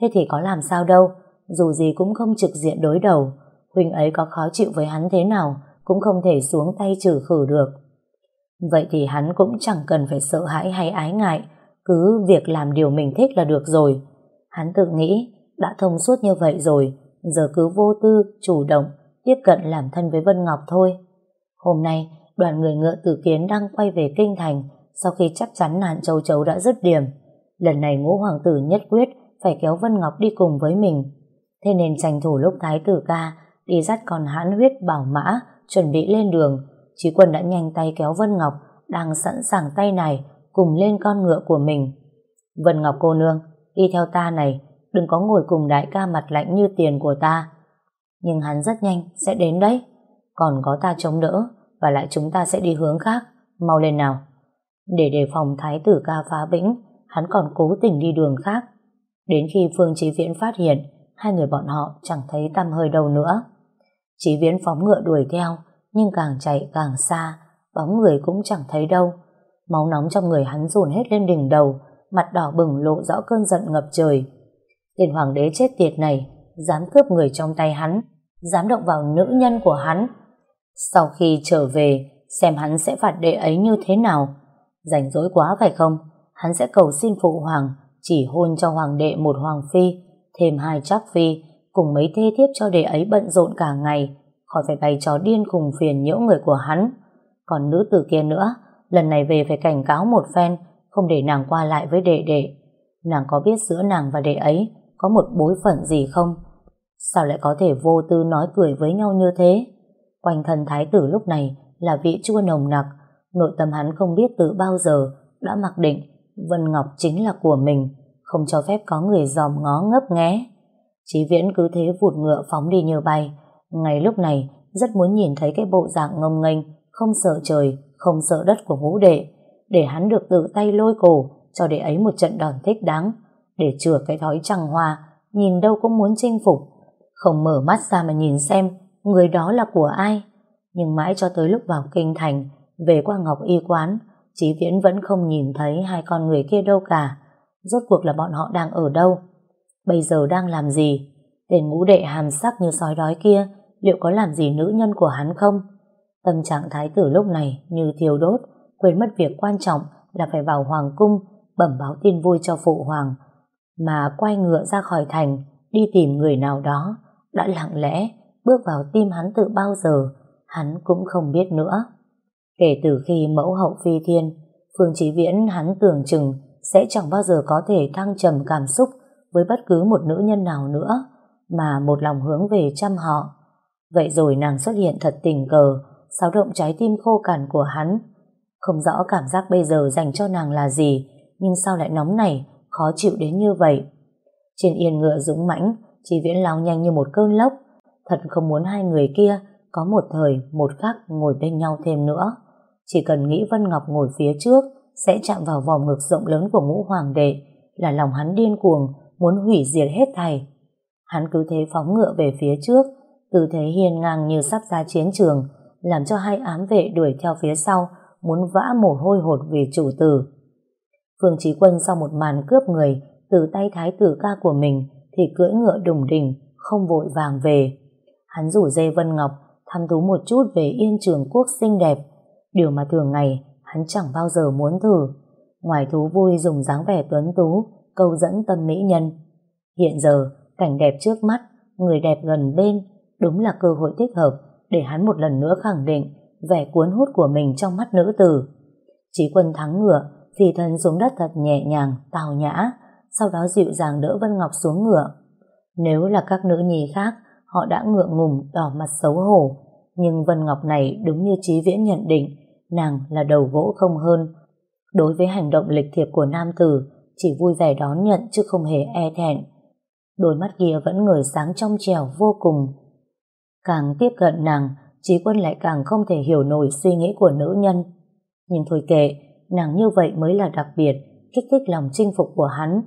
Thế thì có làm sao đâu, dù gì cũng không trực diện đối đầu, huynh ấy có khó chịu với hắn thế nào cũng không thể xuống tay trừ khử được. Vậy thì hắn cũng chẳng cần phải sợ hãi hay ái ngại, cứ việc làm điều mình thích là được rồi. Hắn tự nghĩ, đã thông suốt như vậy rồi, giờ cứ vô tư, chủ động, tiếp cận làm thân với Vân Ngọc thôi. Hôm nay, đoàn người ngựa tử kiến đang quay về Kinh Thành sau khi chắc chắn nạn châu chấu đã dứt điểm. Lần này ngũ hoàng tử nhất quyết phải kéo Vân Ngọc đi cùng với mình. Thế nên tranh thủ lúc thái tử ca đi dắt con hãn huyết bảo mã chuẩn bị lên đường. Chí quân đã nhanh tay kéo Vân Ngọc đang sẵn sàng tay này cùng lên con ngựa của mình. Vân Ngọc cô nương, đi theo ta này, đừng có ngồi cùng đại ca mặt lạnh như tiền của ta. Nhưng hắn rất nhanh sẽ đến đấy. Còn có ta chống đỡ, và lại chúng ta sẽ đi hướng khác. Mau lên nào. Để đề phòng thái tử ca phá bĩnh, hắn còn cố tình đi đường khác. Đến khi Phương Chí Viễn phát hiện, hai người bọn họ chẳng thấy tăm hơi đâu nữa. Chí Viễn phóng ngựa đuổi theo, nhưng càng chạy càng xa, bóng người cũng chẳng thấy đâu. Máu nóng trong người hắn dồn hết lên đỉnh đầu, mặt đỏ bừng lộ rõ cơn giận ngập trời. Tên hoàng đế chết tiệt này, dám cướp người trong tay hắn, dám động vào nữ nhân của hắn. Sau khi trở về, xem hắn sẽ phạt đệ ấy như thế nào. Rảnh rỗi quá phải không? Hắn sẽ cầu xin phụ hoàng, chỉ hôn cho hoàng đệ một hoàng phi, thêm hai trác phi, cùng mấy thê thiếp cho đệ ấy bận rộn cả ngày, khỏi phải bày trò điên cùng phiền nhiễu người của hắn. Còn nữ tử kia nữa, lần này về phải cảnh cáo một phen, không để nàng qua lại với đệ đệ. Nàng có biết giữa nàng và đệ ấy có một bối phận gì không? Sao lại có thể vô tư nói cười với nhau như thế? Quanh thân thái tử lúc này là vị chua nồng nặc, nội tâm hắn không biết từ bao giờ đã mặc định Vân Ngọc chính là của mình, không cho phép có người dòm ngó ngấp nghé. Chí Viễn cứ thế vụt ngựa phóng đi như bay, ngay lúc này rất muốn nhìn thấy cái bộ dạng ngông nghênh, không sợ trời, không sợ đất của ngũ đệ, để hắn được tự tay lôi cổ cho đệ ấy một trận đòn thích đáng, để chừa cái thói trăng hoa, nhìn đâu cũng muốn chinh phục, không mở mắt ra mà nhìn xem người đó là của ai. Nhưng mãi cho tới lúc vào kinh thành, về qua Ngọc Y Quán, Chí Viễn vẫn không nhìn thấy hai con người kia đâu cả. Rốt cuộc là bọn họ đang ở đâu? Bây giờ đang làm gì? Tên ngũ đệ hàm sắc như sói đói kia liệu có làm gì nữ nhân của hắn không? Tâm trạng thái tử lúc này như thiêu đốt, quên mất việc quan trọng là phải vào hoàng cung bẩm báo tin vui cho phụ hoàng, mà quay ngựa ra khỏi thành đi tìm người nào đó đã lặng lẽ bước vào tim hắn từ bao giờ hắn cũng không biết nữa. Kể từ khi mẫu hậu phi thiên, Phương Chí Viễn hắn tưởng chừng sẽ chẳng bao giờ có thể thăng trầm cảm xúc với bất cứ một nữ nhân nào nữa, mà một lòng hướng về chăm họ. Vậy rồi nàng xuất hiện thật tình cờ, xáo động trái tim khô cằn của hắn. Không rõ cảm giác bây giờ dành cho nàng là gì, nhưng sao lại nóng này, khó chịu đến như vậy. Trên yên ngựa dũng mãnh, chỉ Viễn lao nhanh như một cơn lốc, thật không muốn hai người kia có một thời, một khắc ngồi bên nhau thêm nữa. Chỉ cần nghĩ Vân Ngọc ngồi phía trước sẽ chạm vào vòng ngực rộng lớn của ngũ hoàng đệ là lòng hắn điên cuồng muốn hủy diệt hết thảy. Hắn cứ thế phóng ngựa về phía trước tư thế hiên ngang như sắp ra chiến trường làm cho hai ám vệ đuổi theo phía sau muốn vã mồ hôi hột vì chủ tử. Phương Chí Quân sau một màn cướp người từ tay thái tử ca của mình thì cưỡi ngựa đùng đỉnh không vội vàng về. Hắn rủ dê Vân Ngọc thăm thú một chút về yên trường quốc xinh đẹp Điều mà thường ngày hắn chẳng bao giờ muốn thử. Ngoài thú vui dùng dáng vẻ tuấn tú, câu dẫn tâm mỹ nhân. Hiện giờ, cảnh đẹp trước mắt, người đẹp gần bên, đúng là cơ hội thích hợp để hắn một lần nữa khẳng định vẻ cuốn hút của mình trong mắt nữ tử. Chí quân thắng ngựa, phi thân xuống đất thật nhẹ nhàng, tào nhã, sau đó dịu dàng đỡ Vân Ngọc xuống ngựa. Nếu là các nữ nhi khác, họ đã ngượng ngùng, đỏ mặt xấu hổ, nhưng Vân Ngọc này đúng như Chí Viễn nhận định, nàng là đầu gỗ không hơn. Đối với hành động lịch thiệp của nam tử, chỉ vui vẻ đón nhận chứ không hề e thẹn. Đôi mắt kia vẫn ngời sáng trong trèo vô cùng. Càng tiếp cận nàng, Trí Quân lại càng không thể hiểu nổi suy nghĩ của nữ nhân. Nhưng thôi kệ, nàng như vậy mới là đặc biệt, kích thích lòng chinh phục của hắn.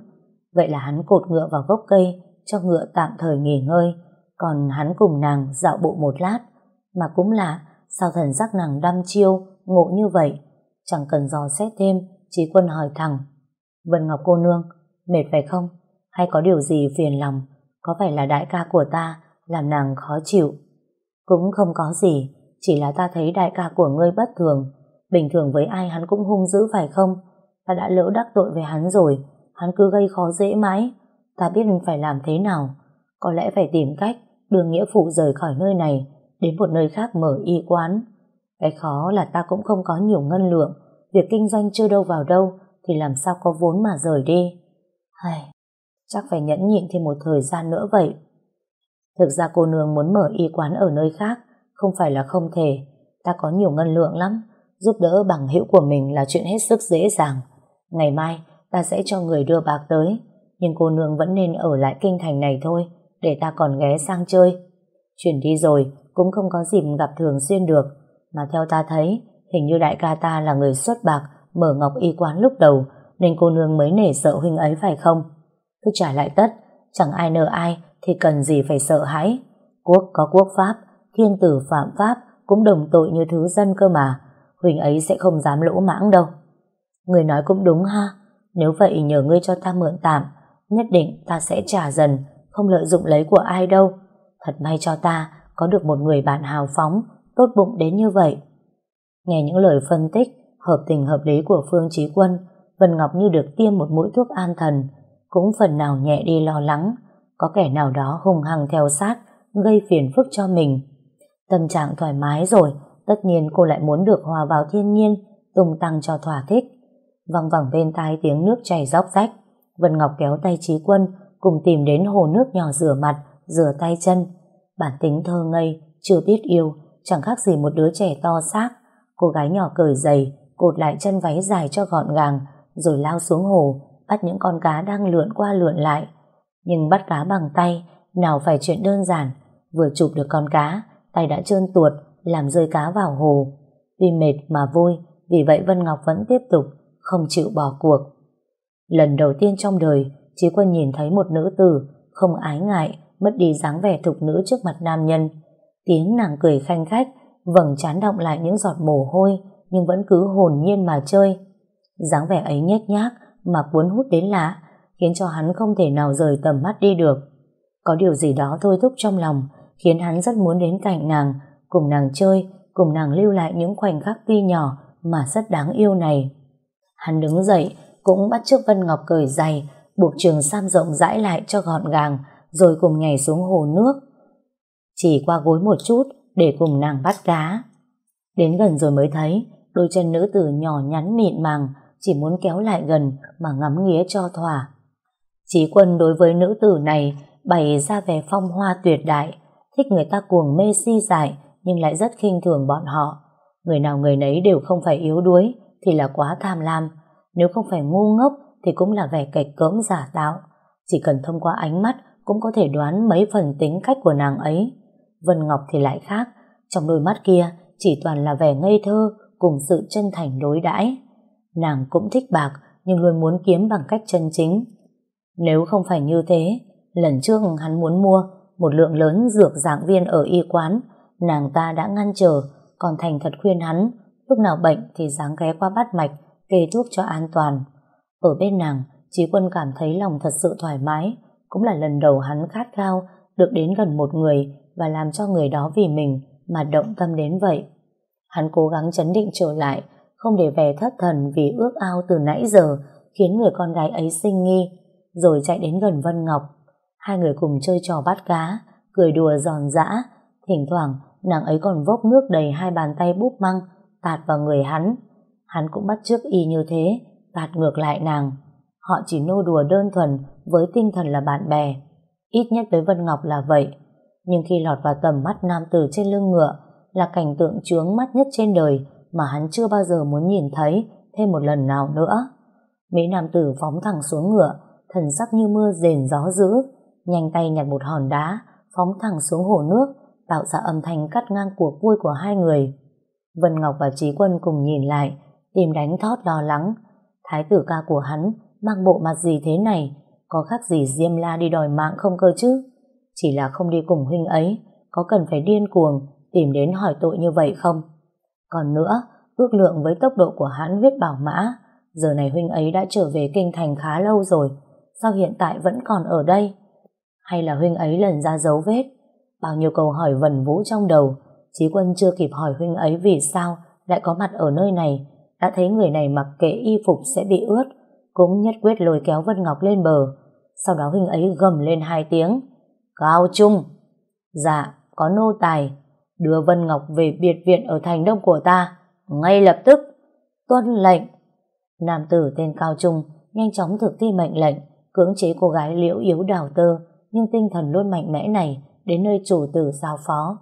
Vậy là hắn cột ngựa vào gốc cây, cho ngựa tạm thời nghỉ ngơi, còn hắn cùng nàng dạo bộ một lát. Mà cũng lạ, sao thần sắc nàng đăm chiêu, ngộ như vậy? Chẳng cần dò xét thêm, Trí Quân hỏi thẳng. Vân Ngọc cô nương, mệt phải không? Hay có điều gì phiền lòng? Có phải là đại ca của ta làm nàng khó chịu? Cũng không có gì, chỉ là ta thấy đại ca của ngươi bất thường. Bình thường với ai hắn cũng hung dữ phải không? Ta đã lỡ đắc tội với hắn rồi, hắn cứ gây khó dễ mãi. Ta biết phải làm thế nào. Có lẽ phải tìm cách đưa nghĩa phụ rời khỏi nơi này, đến một nơi khác mở y quán. Cái khó là ta cũng không có nhiều ngân lượng, việc kinh doanh chưa đâu vào đâu, thì làm sao có vốn mà rời đi. Hay, chắc phải nhẫn nhịn thêm một thời gian nữa vậy. Thực ra cô nương muốn mở y quán ở nơi khác, không phải là không thể. Ta có nhiều ngân lượng lắm, giúp đỡ bằng hữu của mình là chuyện hết sức dễ dàng. Ngày mai, ta sẽ cho người đưa bạc tới, nhưng cô nương vẫn nên ở lại kinh thành này thôi, để ta còn ghé sang chơi. Chuyển đi rồi, cũng không có dịp gặp thường xuyên được, mà theo ta thấy, hình như đại ca ta là người xuất bạc, mở ngọc y quán lúc đầu, nên cô nương mới nể sợ huynh ấy phải không? Cứ trả lại tất, chẳng ai nợ ai, thì cần gì phải sợ hãi. Quốc có quốc pháp, thiên tử phạm pháp, cũng đồng tội như thứ dân cơ mà, huỳnh ấy sẽ không dám lỗ mãng đâu. Người nói cũng đúng ha, nếu vậy nhờ ngươi cho ta mượn tạm, nhất định ta sẽ trả dần, không lợi dụng lấy của ai đâu. Thật may cho ta có được một người bạn hào phóng, tốt bụng đến như vậy. Nghe những lời phân tích, hợp tình hợp lý của Phương Chí Quân, Vân Ngọc như được tiêm một mũi thuốc an thần, cũng phần nào nhẹ đi lo lắng, có kẻ nào đó hùng hằng theo sát, gây phiền phức cho mình. Tâm trạng thoải mái rồi, tất nhiên cô lại muốn được hòa vào thiên nhiên, tung tăng cho thỏa thích. Văng vẳng bên tai tiếng nước chảy róc rách, Vân Ngọc kéo tay Chí Quân cùng tìm đến hồ nước nhỏ rửa mặt, rửa tay chân. Bản tính thơ ngây, chưa biết yêu, chẳng khác gì một đứa trẻ to xác. Cô gái nhỏ cởi giày, cột lại chân váy dài cho gọn gàng, rồi lao xuống hồ, bắt những con cá đang lượn qua lượn lại. Nhưng bắt cá bằng tay, nào phải chuyện đơn giản, vừa chụp được con cá, tay đã trơn tuột, làm rơi cá vào hồ. Tuy mệt mà vui, vì vậy Vân Ngọc vẫn tiếp tục, không chịu bỏ cuộc. Lần đầu tiên trong đời, Chí Quân nhìn thấy một nữ tử, không ái ngại, mất đi dáng vẻ thục nữ trước mặt nam nhân. Tiếng nàng cười khanh khách, vầng chán động lại những giọt mồ hôi, nhưng vẫn cứ hồn nhiên mà chơi. dáng vẻ ấy nhét nhác, mà cuốn hút đến lạ, khiến cho hắn không thể nào rời tầm mắt đi được. Có điều gì đó thôi thúc trong lòng, khiến hắn rất muốn đến cạnh nàng, cùng nàng chơi, cùng nàng lưu lại những khoảnh khắc tuy nhỏ mà rất đáng yêu này. Hắn đứng dậy, cũng bắt chước Vân Ngọc cởi giày, buộc trường sam rộng rãi lại cho gọn gàng, rồi cùng nhảy xuống hồ nước. Chỉ qua gối một chút để cùng nàng bắt cá. Đến gần rồi mới thấy, đôi chân nữ tử nhỏ nhắn mịn màng, chỉ muốn kéo lại gần mà ngắm nghía cho thỏa. Chí quân đối với nữ tử này bày ra vẻ phong hoa tuyệt đại, thích người ta cuồng mê si dại nhưng lại rất khinh thường bọn họ. Người nào người nấy đều không phải yếu đuối thì là quá tham lam, nếu không phải ngu ngốc thì cũng là vẻ cạch cỡm giả tạo. Chỉ cần thông qua ánh mắt cũng có thể đoán mấy phần tính cách của nàng ấy. Vân Ngọc thì lại khác, trong đôi mắt kia chỉ toàn là vẻ ngây thơ cùng sự chân thành đối đãi. Nàng cũng thích bạc nhưng luôn muốn kiếm bằng cách chân chính. Nếu không phải như thế, lần trước hắn muốn mua một lượng lớn dược dạng viên ở y quán, nàng ta đã ngăn trở, còn thành thật khuyên hắn, lúc nào bệnh thì dáng ghé qua bắt mạch, kê thuốc cho an toàn. Ở bên nàng, Chí Quân cảm thấy lòng thật sự thoải mái, cũng là lần đầu hắn khát khao được đến gần một người và làm cho người đó vì mình mà động tâm đến vậy. Hắn cố gắng chấn định trở lại, không để vẻ thất thần vì ước ao từ nãy giờ khiến người con gái ấy sinh nghi, rồi chạy đến gần Vân Ngọc. Hai người cùng chơi trò bắt cá, cười đùa giòn giã, thỉnh thoảng nàng ấy còn vốc nước đầy hai bàn tay búp măng, tạt vào người hắn. Hắn cũng bắt chước y như thế, tạt ngược lại nàng. Họ chỉ nô đùa đơn thuần với tinh thần là bạn bè. Ít nhất với Vân Ngọc là vậy. Nhưng khi lọt vào tầm mắt nam tử trên lưng ngựa là cảnh tượng chướng mắt nhất trên đời mà hắn chưa bao giờ muốn nhìn thấy thêm một lần nào nữa. Mỹ nam tử phóng thẳng xuống ngựa, thần sắc như mưa rền gió dữ, nhanh tay nhặt một hòn đá, phóng thẳng xuống hồ nước, tạo ra âm thanh cắt ngang cuộc vui của hai người. Vân Ngọc và Trí Quân cùng nhìn lại, tìm đánh thót lo lắng. Thái tử ca của hắn mang bộ mặt gì thế này, có khác gì Diêm La đi đòi mạng không cơ chứ? Chỉ là không đi cùng huynh ấy, có cần phải điên cuồng tìm đến hỏi tội như vậy không? Còn nữa, ước lượng với tốc độ của hãn huyết bảo mã, giờ này huynh ấy đã trở về kinh thành khá lâu rồi, sao hiện tại vẫn còn ở đây? Hay là huynh ấy lần ra dấu vết? Bao nhiêu câu hỏi vần vũ trong đầu, Chí quân chưa kịp hỏi huynh ấy vì sao lại có mặt ở nơi này, đã thấy người này mặc kệ y phục sẽ bị ướt, cũng nhất quyết lôi kéo Vân Ngọc lên bờ. Sau đó huynh ấy gầm lên hai tiếng. Cao Trung! Dạ, có nô tài. Đưa Vân Ngọc về biệt viện ở thành đông của ta. Ngay lập tức. Tuân lệnh. Nam tử tên Cao Trung nhanh chóng thực thi mệnh lệnh, cưỡng chế cô gái liễu yếu đào tơ, nhưng tinh thần luôn mạnh mẽ này đến nơi chủ tử giao phó.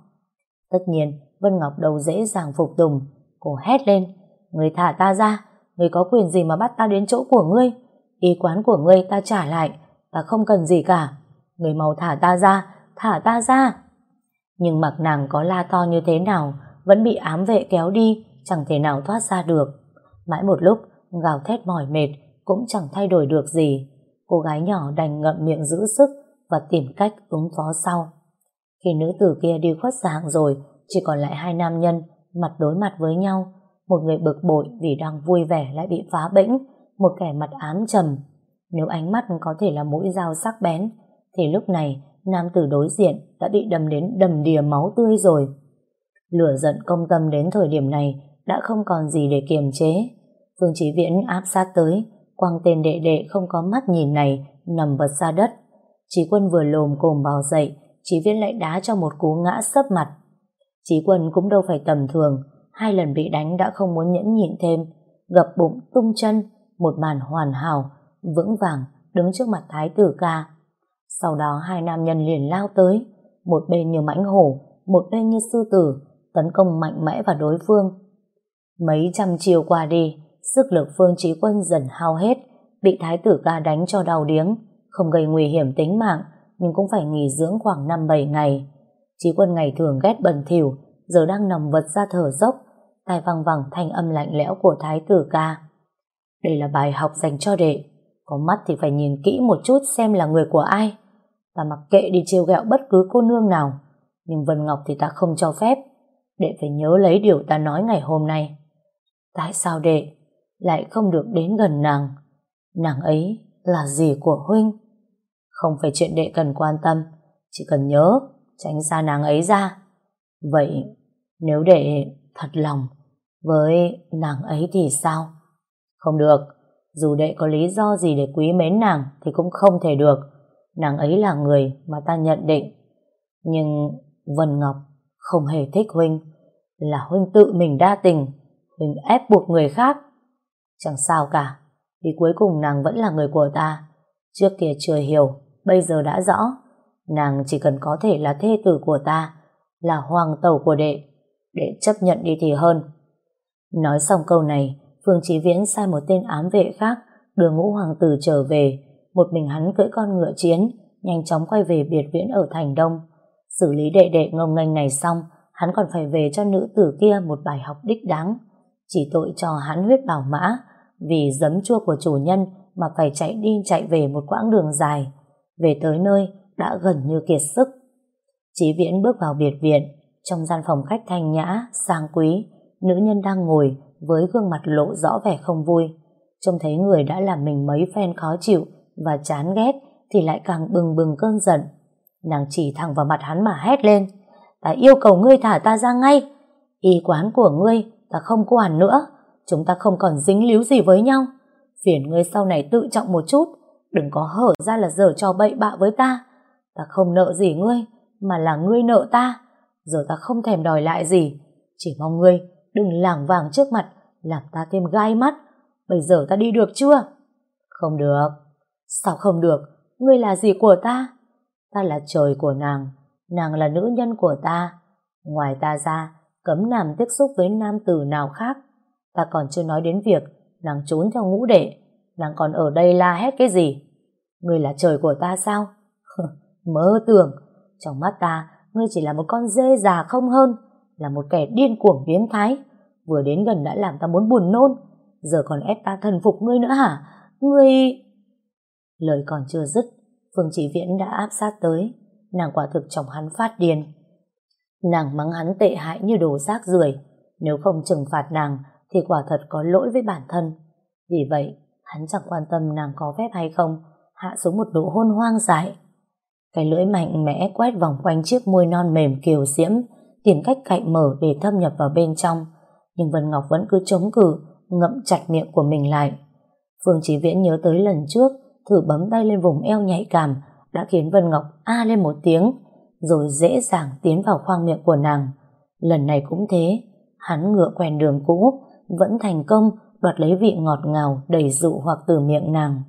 Tất nhiên, Vân Ngọc đầu dễ dàng phục tùng. Cô hét lên. Người thả ta ra. Người có quyền gì mà bắt ta đến chỗ của ngươi? Ý quán của ngươi ta trả lại. Ta không cần gì cả. Người mau thả ta ra. Thả ta ra. Nhưng mặc nàng có la to như thế nào vẫn bị ám vệ kéo đi chẳng thể nào thoát ra được. Mãi một lúc gào thét mỏi mệt cũng chẳng thay đổi được gì. Cô gái nhỏ đành ngậm miệng giữ sức và tìm cách ứng phó sau. Khi nữ tử kia đi khuất dạng rồi, chỉ còn lại hai nam nhân, mặt đối mặt với nhau. Một người bực bội vì đang vui vẻ lại bị phá bĩnh, một kẻ mặt ám trầm. Nếu ánh mắt có thể là mũi dao sắc bén, thì lúc này nam tử đối diện đã bị đâm đến đầm đìa máu tươi rồi. Lửa giận công tâm đến thời điểm này đã không còn gì để kiềm chế. Phương Chí Viễn áp sát tới, quăng tên đệ đệ không có mắt nhìn này nằm vật ra đất. Chí quân vừa lồm cồm bò dậy, Chí Viễn lại đá cho một cú ngã sấp mặt. Chí quân cũng đâu phải tầm thường, hai lần bị đánh đã không muốn nhẫn nhịn thêm, gập bụng tung chân, một màn hoàn hảo, vững vàng đứng trước mặt thái tử ca. Sau đó hai nam nhân liền lao tới, một bên như mãnh hổ, một bên như sư tử, tấn công mạnh mẽ vào đối phương. Mấy trăm chiều qua đi, sức lực phương trí quân dần hao hết, bị thái tử ca đánh cho đau điếng, không gây nguy hiểm tính mạng, nhưng cũng phải nghỉ dưỡng khoảng 5-7 ngày. trí quân ngày thường ghét bẩn thỉu, giờ đang nằm vật ra thở dốc, tai văng vẳng thanh âm lạnh lẽo của thái tử ca. Đây là bài học dành cho đệ, có mắt thì phải nhìn kỹ một chút xem là người của ai. Ta mặc kệ đi trêu ghẹo bất cứ cô nương nào, nhưng Vân Ngọc thì ta không cho phép. Đệ phải nhớ lấy điều ta nói ngày hôm nay. Tại sao đệ lại không được đến gần nàng? Nàng ấy là gì của huynh? Không phải chuyện đệ cần quan tâm, chỉ cần nhớ, tránh xa nàng ấy ra. Vậy, nếu đệ thật lòng với nàng ấy thì sao? Không được, dù đệ có lý do gì để quý mến nàng thì cũng không thể được. Nàng ấy là người mà ta nhận định. Nhưng Vân Ngọc không hề thích Huynh, là Huynh tự mình đa tình, Huynh ép buộc người khác. Chẳng sao cả, vì cuối cùng nàng vẫn là người của ta. Trước kia chưa hiểu, bây giờ đã rõ, nàng chỉ cần có thể là thê tử của ta, là hoàng tẩu của đệ, đệ chấp nhận đi thì hơn. Nói xong câu này, Phương Chí Viễn sai một tên ám vệ khác đưa ngũ hoàng tử trở về, một mình hắn cưỡi con ngựa chiến, nhanh chóng quay về biệt viễn ở thành đông. Xử lý đệ đệ ngông nghênh này xong, hắn còn phải về cho nữ tử kia một bài học đích đáng. Chỉ tội cho hắn huyết bảo mã, vì giấm chua của chủ nhân mà phải chạy đi chạy về một quãng đường dài. Về tới nơi, đã gần như kiệt sức. Chí Viễn bước vào biệt viện, trong gian phòng khách thanh nhã, sang quý, nữ nhân đang ngồi với gương mặt lộ rõ vẻ không vui. Trông thấy người đã làm mình mấy phen khó chịu và chán ghét thì lại càng bừng bừng cơn giận. Nàng chỉ thẳng vào mặt hắn mà hét lên. Ta yêu cầu ngươi thả ta ra ngay. Y quán của ngươi ta không quản nữa. Chúng ta không còn dính líu gì với nhau. Phiền ngươi sau này tự trọng một chút. Đừng có hở ra là dở trò bậy bạ với ta. Ta không nợ gì ngươi, mà là ngươi nợ ta. Giờ ta không thèm đòi lại gì. Chỉ mong ngươi đừng lảng vàng trước mặt, làm ta thêm gai mắt. Bây giờ ta đi được chưa? Không được. Sao không được? Ngươi là gì của ta? Ta là trời của nàng, nàng là nữ nhân của ta. Ngoài ta ra, cấm nàng tiếp xúc với nam tử nào khác. Ta còn chưa nói đến việc nàng trốn theo ngũ đệ, nàng còn ở đây la hét cái gì? Ngươi là trời của ta sao? Mơ tưởng, trong mắt ta, ngươi chỉ là một con dê già không hơn, là một kẻ điên cuồng biến thái. Vừa đến gần đã làm ta muốn buồn nôn, giờ còn ép ta thần phục ngươi nữa hả? Ngươi... Lời còn chưa dứt, Phương Chỉ Viễn đã áp sát tới, nàng quả thực chồng hắn phát điên. Nàng mắng hắn tệ hại như đồ rác rưởi. Nếu không trừng phạt nàng, Thì quả thật có lỗi với bản thân. Vì vậy, hắn chẳng quan tâm nàng có phép hay không, Hạ xuống một nụ hôn hoang dại. Cái lưỡi mạnh mẽ quét vòng quanh chiếc môi non mềm kiều diễm, Tìm cách cạnh mở để thâm nhập vào bên trong. Nhưng Vân Ngọc vẫn cứ chống cự, Ngậm chặt miệng của mình lại. Phương Chí Viễn nhớ tới lần trước, thử bấm tay lên vùng eo nhạy cảm, đã khiến Vân Ngọc a lên một tiếng rồi dễ dàng tiến vào khoang miệng của nàng. Lần này cũng thế, hắn ngựa quen đường cũ, vẫn thành công đoạt lấy vị ngọt ngào đầy dụ hoặc từ miệng nàng.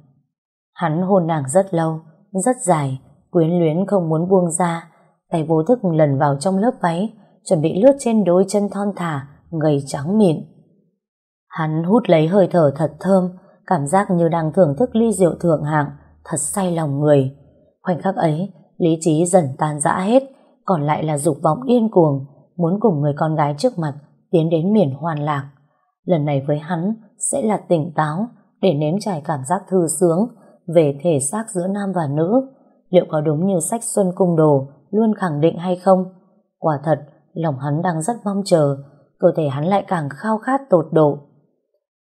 Hắn hôn nàng rất lâu, rất dài, quyến luyến không muốn buông ra, tay vô thức lần vào trong lớp váy, chuẩn bị lướt trên đôi chân thon thả, gầy trắng mịn. Hắn hút lấy hơi thở thật thơm, cảm giác như đang thưởng thức ly rượu thượng hạng, thật say lòng người. Khoảnh khắc ấy, lý trí dần tan rã hết, còn lại là dục vọng điên cuồng, muốn cùng người con gái trước mặt tiến đến miền hoàn lạc. Lần này với hắn sẽ là tỉnh táo để nếm trải cảm giác thư sướng về thể xác giữa nam và nữ. Liệu có đúng như sách Xuân Cung Đồ luôn khẳng định hay không? Quả thật, lòng hắn đang rất mong chờ, cơ thể hắn lại càng khao khát tột độ.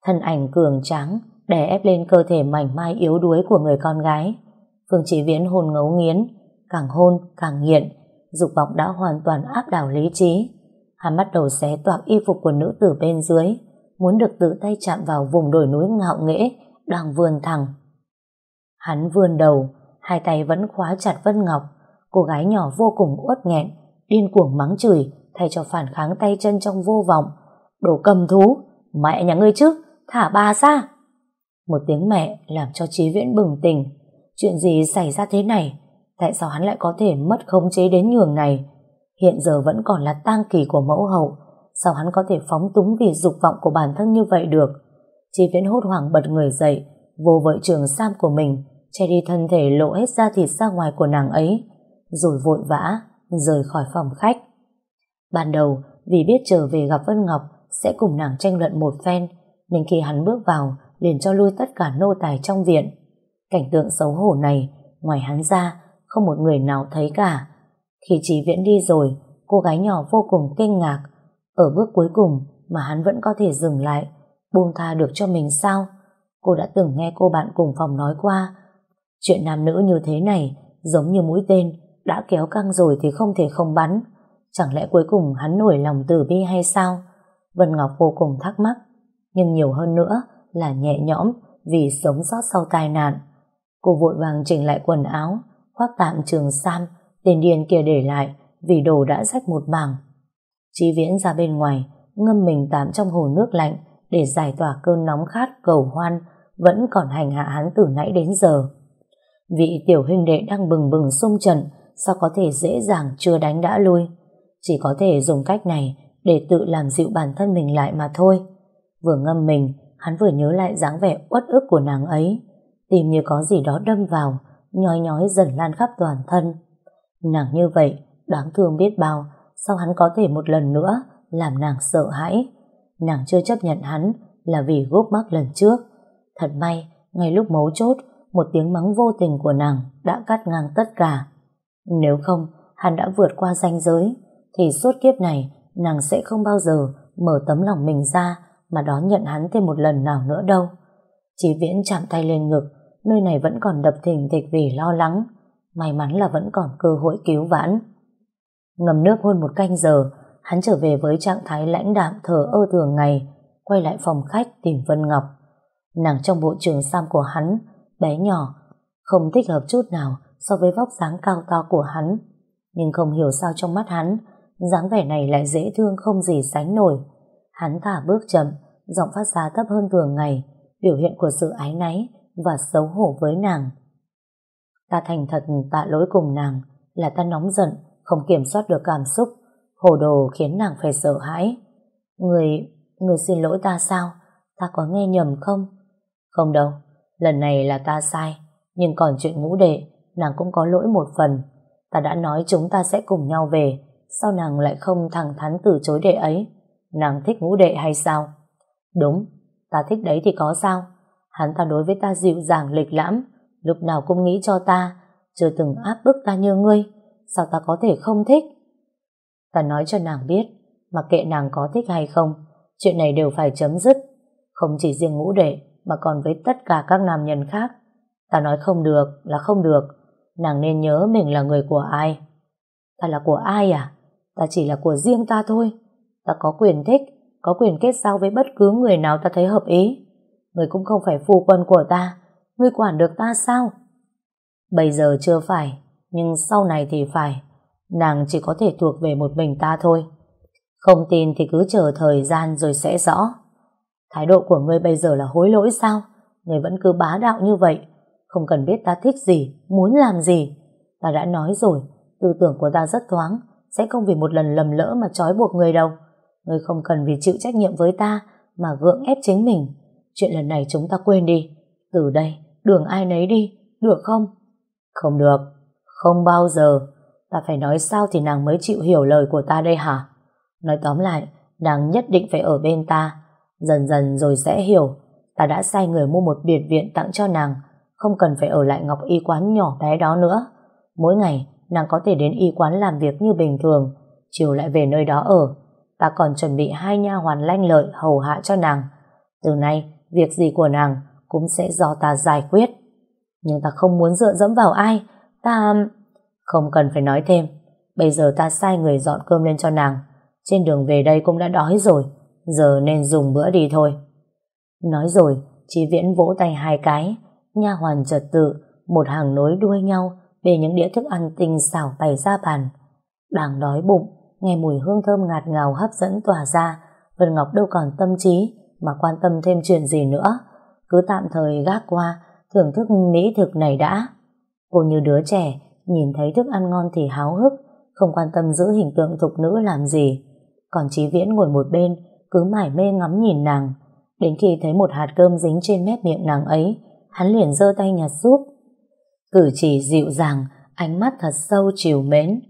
Thân ảnh cường tráng, đè ép lên cơ thể mảnh mai yếu đuối của người con gái. Phương Chỉ Viễn hồn ngấu nghiến, càng hôn càng nghiện, dục vọng đã hoàn toàn áp đảo lý trí. Hắn bắt đầu xé toạc y phục của nữ tử bên dưới, muốn được tự tay chạm vào vùng đồi núi ngạo nghễ đang vươn thẳng. Hắn vươn đầu, hai tay vẫn khóa chặt Vân Ngọc, cô gái nhỏ vô cùng uất nghẹn, điên cuồng mắng chửi thay cho phản kháng tay chân trong vô vọng. Đồ cầm thú, mẹ nhà ngươi chứ, thả bà ra. Một tiếng mẹ làm cho Chí Viễn bừng tỉnh. Chuyện gì xảy ra thế này? Tại sao hắn lại có thể mất khống chế đến nhường này? Hiện giờ vẫn còn là tang kỳ của mẫu hậu. Sao hắn có thể phóng túng vì dục vọng của bản thân như vậy được? Chi Viễn hốt hoảng bật người dậy, vô vợ trường sam của mình, che đi thân thể lộ hết da thịt ra ngoài của nàng ấy, rồi vội vã rời khỏi phòng khách. Ban đầu, vì biết trở về gặp Vân Ngọc sẽ cùng nàng tranh luận một phen, nên khi hắn bước vào, liền cho lui tất cả nô tài trong viện. Cảnh tượng xấu hổ này, ngoài hắn ra, không một người nào thấy cả. Khi Trí Viễn đi rồi, cô gái nhỏ vô cùng kinh ngạc. Ở bước cuối cùng mà hắn vẫn có thể dừng lại, buông tha được cho mình sao? Cô đã từng nghe cô bạn cùng phòng nói qua, chuyện nam nữ như thế này, giống như mũi tên, đã kéo căng rồi thì không thể không bắn. Chẳng lẽ cuối cùng hắn nổi lòng từ bi hay sao? Vân Ngọc vô cùng thắc mắc, nhưng nhiều hơn nữa là nhẹ nhõm vì sống sót sau tai nạn. Cô vội vàng chỉnh lại quần áo, khoác tạm trường sam, tên điên kia để lại vì đồ đã rách một mảng. Chí Viễn ra bên ngoài, ngâm mình tạm trong hồ nước lạnh để giải tỏa cơn nóng khát cầu hoan vẫn còn hành hạ hắn từ nãy đến giờ. Vị tiểu huynh đệ đang bừng bừng xung trận sao có thể dễ dàng chưa đánh đã lui. Chỉ có thể dùng cách này để tự làm dịu bản thân mình lại mà thôi. Vừa ngâm mình, hắn vừa nhớ lại dáng vẻ uất ức của nàng ấy. Tìm như có gì đó đâm vào, nhói nhói dần lan khắp toàn thân. Nàng như vậy, đáng thương biết bao, sao hắn có thể một lần nữa làm nàng sợ hãi. Nàng chưa chấp nhận hắn là vì gốc mắc lần trước. Thật may, ngay lúc mấu chốt, một tiếng mắng vô tình của nàng đã cắt ngang tất cả. Nếu không, hắn đã vượt qua ranh giới, thì suốt kiếp này nàng sẽ không bao giờ mở tấm lòng mình ra mà đón nhận hắn thêm một lần nào nữa đâu. Chỉ viễn chạm tay lên ngực, nơi này vẫn còn đập thình thịch vì lo lắng. May mắn là vẫn còn cơ hội cứu vãn. Ngầm nước hơn một canh giờ, hắn trở về với trạng thái lãnh đạm thờ ơ thường ngày, quay lại phòng khách tìm Vân Ngọc. Nàng trong bộ trường sam của hắn, bé nhỏ, không thích hợp chút nào so với vóc dáng cao to của hắn. Nhưng không hiểu sao trong mắt hắn, dáng vẻ này lại dễ thương không gì sánh nổi. Hắn thả bước chậm, giọng phát ra thấp hơn thường ngày, biểu hiện của sự ái náy và xấu hổ với nàng. Ta thành thật tạ lỗi cùng nàng là ta nóng giận, không kiểm soát được cảm xúc, hồ đồ khiến nàng phải sợ hãi. Người, người xin lỗi ta sao? Ta có nghe nhầm không? Không đâu, lần này là ta sai, nhưng còn chuyện ngũ đệ, nàng cũng có lỗi một phần. Ta đã nói chúng ta sẽ cùng nhau về, sao nàng lại không thẳng thắn từ chối đệ ấy? Nàng thích ngũ đệ hay sao? Đúng, ta thích đấy thì có sao? Hắn ta đối với ta dịu dàng lịch lãm, lúc nào cũng nghĩ cho ta, chưa từng áp bức ta như ngươi, sao ta có thể không thích? Ta nói cho nàng biết, mặc kệ nàng có thích hay không, chuyện này đều phải chấm dứt. Không chỉ riêng ngũ đệ, mà còn với tất cả các nam nhân khác. Ta nói không được là không được, nàng nên nhớ mình là người của ai. Ta là của ai à? Ta chỉ là của riêng ta thôi. Ta có quyền thích, có quyền kết giao với bất cứ người nào ta thấy hợp ý. Người cũng không phải phu quân của ta, ngươi quản được ta sao? Bây giờ chưa phải, nhưng sau này thì phải. Nàng chỉ có thể thuộc về một mình ta thôi. Không tin thì cứ chờ thời gian rồi sẽ rõ. Thái độ của ngươi bây giờ là hối lỗi sao? Ngươi vẫn cứ bá đạo như vậy. Không cần biết ta thích gì, muốn làm gì. Ta đã nói rồi, tư tưởng của ta rất thoáng, sẽ không vì một lần lầm lỡ mà trói buộc người đâu. Ngươi không cần vì chịu trách nhiệm với ta mà gượng ép chính mình. Chuyện lần này chúng ta quên đi. Từ đây, đường ai nấy đi, được không? Không được, không bao giờ. Ta phải nói sao thì nàng mới chịu hiểu lời của ta đây hả? Nói tóm lại, nàng nhất định phải ở bên ta. Dần dần rồi sẽ hiểu. Ta đã sai người mua một biệt viện tặng cho nàng, không cần phải ở lại Ngọc Y quán nhỏ bé đó nữa. Mỗi ngày, nàng có thể đến y quán làm việc như bình thường, chiều lại về nơi đó ở. Ta còn chuẩn bị hai nha hoàn lanh lợi hầu hạ cho nàng. Từ nay, việc gì của nàng cũng sẽ do ta giải quyết. Nhưng ta không muốn dựa dẫm vào ai, ta... Um, không cần phải nói thêm, bây giờ ta sai người dọn cơm lên cho nàng. Trên đường về đây cũng đã đói rồi, giờ nên dùng bữa đi thôi. Nói rồi, Chí Viễn vỗ tay hai cái, nha hoàn trật tự, một hàng nối đuôi nhau, bê những đĩa thức ăn tinh xảo bày ra bàn. Đang đói bụng, nghe mùi hương thơm ngạt ngào hấp dẫn tỏa ra, Vân Ngọc đâu còn tâm trí mà quan tâm thêm chuyện gì nữa. Cứ tạm thời gác qua, thưởng thức mỹ thực này đã. Cô như đứa trẻ, nhìn thấy thức ăn ngon thì háo hức, không quan tâm giữ hình tượng thục nữ làm gì. Còn Chí Viễn ngồi một bên, cứ mải mê ngắm nhìn nàng. Đến khi thấy một hạt cơm dính trên mép miệng nàng ấy, hắn liền giơ tay nhặt giúp. Cử chỉ dịu dàng, ánh mắt thật sâu chiều mến.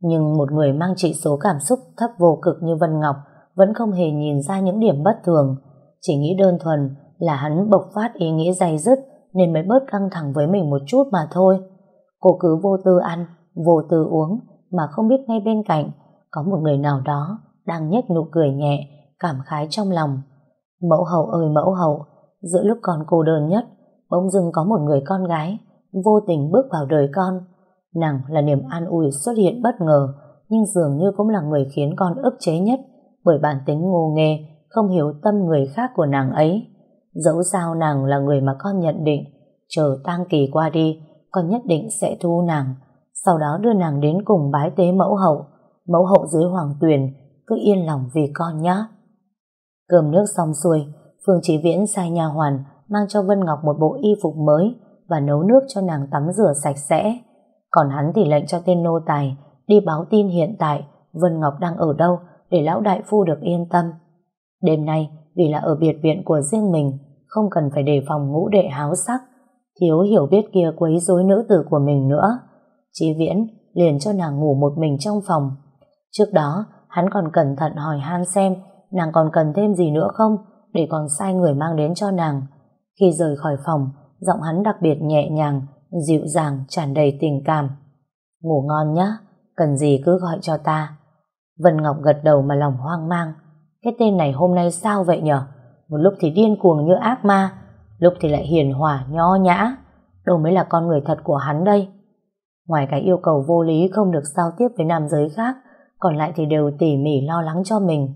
Nhưng một người mang trị số cảm xúc thấp vô cực như Vân Ngọc vẫn không hề nhìn ra những điểm bất thường. Chỉ nghĩ đơn thuần là hắn bộc phát ý nghĩa dày dứt nên mới bớt căng thẳng với mình một chút mà thôi. Cô cứ vô tư ăn, vô tư uống mà không biết ngay bên cạnh có một người nào đó đang nhếch nụ cười nhẹ, cảm khái trong lòng. Mẫu hậu ơi mẫu hậu, giữa lúc con cô đơn nhất, bỗng dưng có một người con gái vô tình bước vào đời con. Nàng là niềm an ủi xuất hiện bất ngờ, nhưng dường như cũng là người khiến con ức chế nhất bởi bản tính ngô nghê, không hiểu tâm người khác của nàng ấy. Dẫu sao nàng là người mà con nhận định, chờ tang kỳ qua đi, con nhất định sẽ thu nàng, sau đó đưa nàng đến cùng bái tế mẫu hậu, mẫu hậu dưới hoàng tuyền, cứ yên lòng vì con nhé. Cơm nước xong xuôi, Phương Chí Viễn sai nha hoàn mang cho Vân Ngọc một bộ y phục mới và nấu nước cho nàng tắm rửa sạch sẽ. Còn hắn thì lệnh cho tên nô tài đi báo tin hiện tại Vân Ngọc đang ở đâu để lão đại phu được yên tâm. Đêm nay, vì là ở biệt viện của riêng mình, không cần phải đề phòng ngũ đệ háo sắc, thiếu hiểu biết kia quấy rối nữ tử của mình nữa. Chí Viễn liền cho nàng ngủ một mình trong phòng. Trước đó, hắn còn cẩn thận hỏi han xem nàng còn cần thêm gì nữa không để còn sai người mang đến cho nàng. Khi rời khỏi phòng, giọng hắn đặc biệt nhẹ nhàng, dịu dàng, tràn đầy tình cảm. Ngủ ngon nhá, cần gì cứ gọi cho ta. Vân Ngọc gật đầu mà lòng hoang mang. Cái tên này hôm nay sao vậy nhở? Một lúc thì điên cuồng như ác ma, lúc thì lại hiền hòa, nho nhã. Đâu mới là con người thật của hắn đây? Ngoài cái yêu cầu vô lý không được giao tiếp với nam giới khác, còn lại thì đều tỉ mỉ lo lắng cho mình.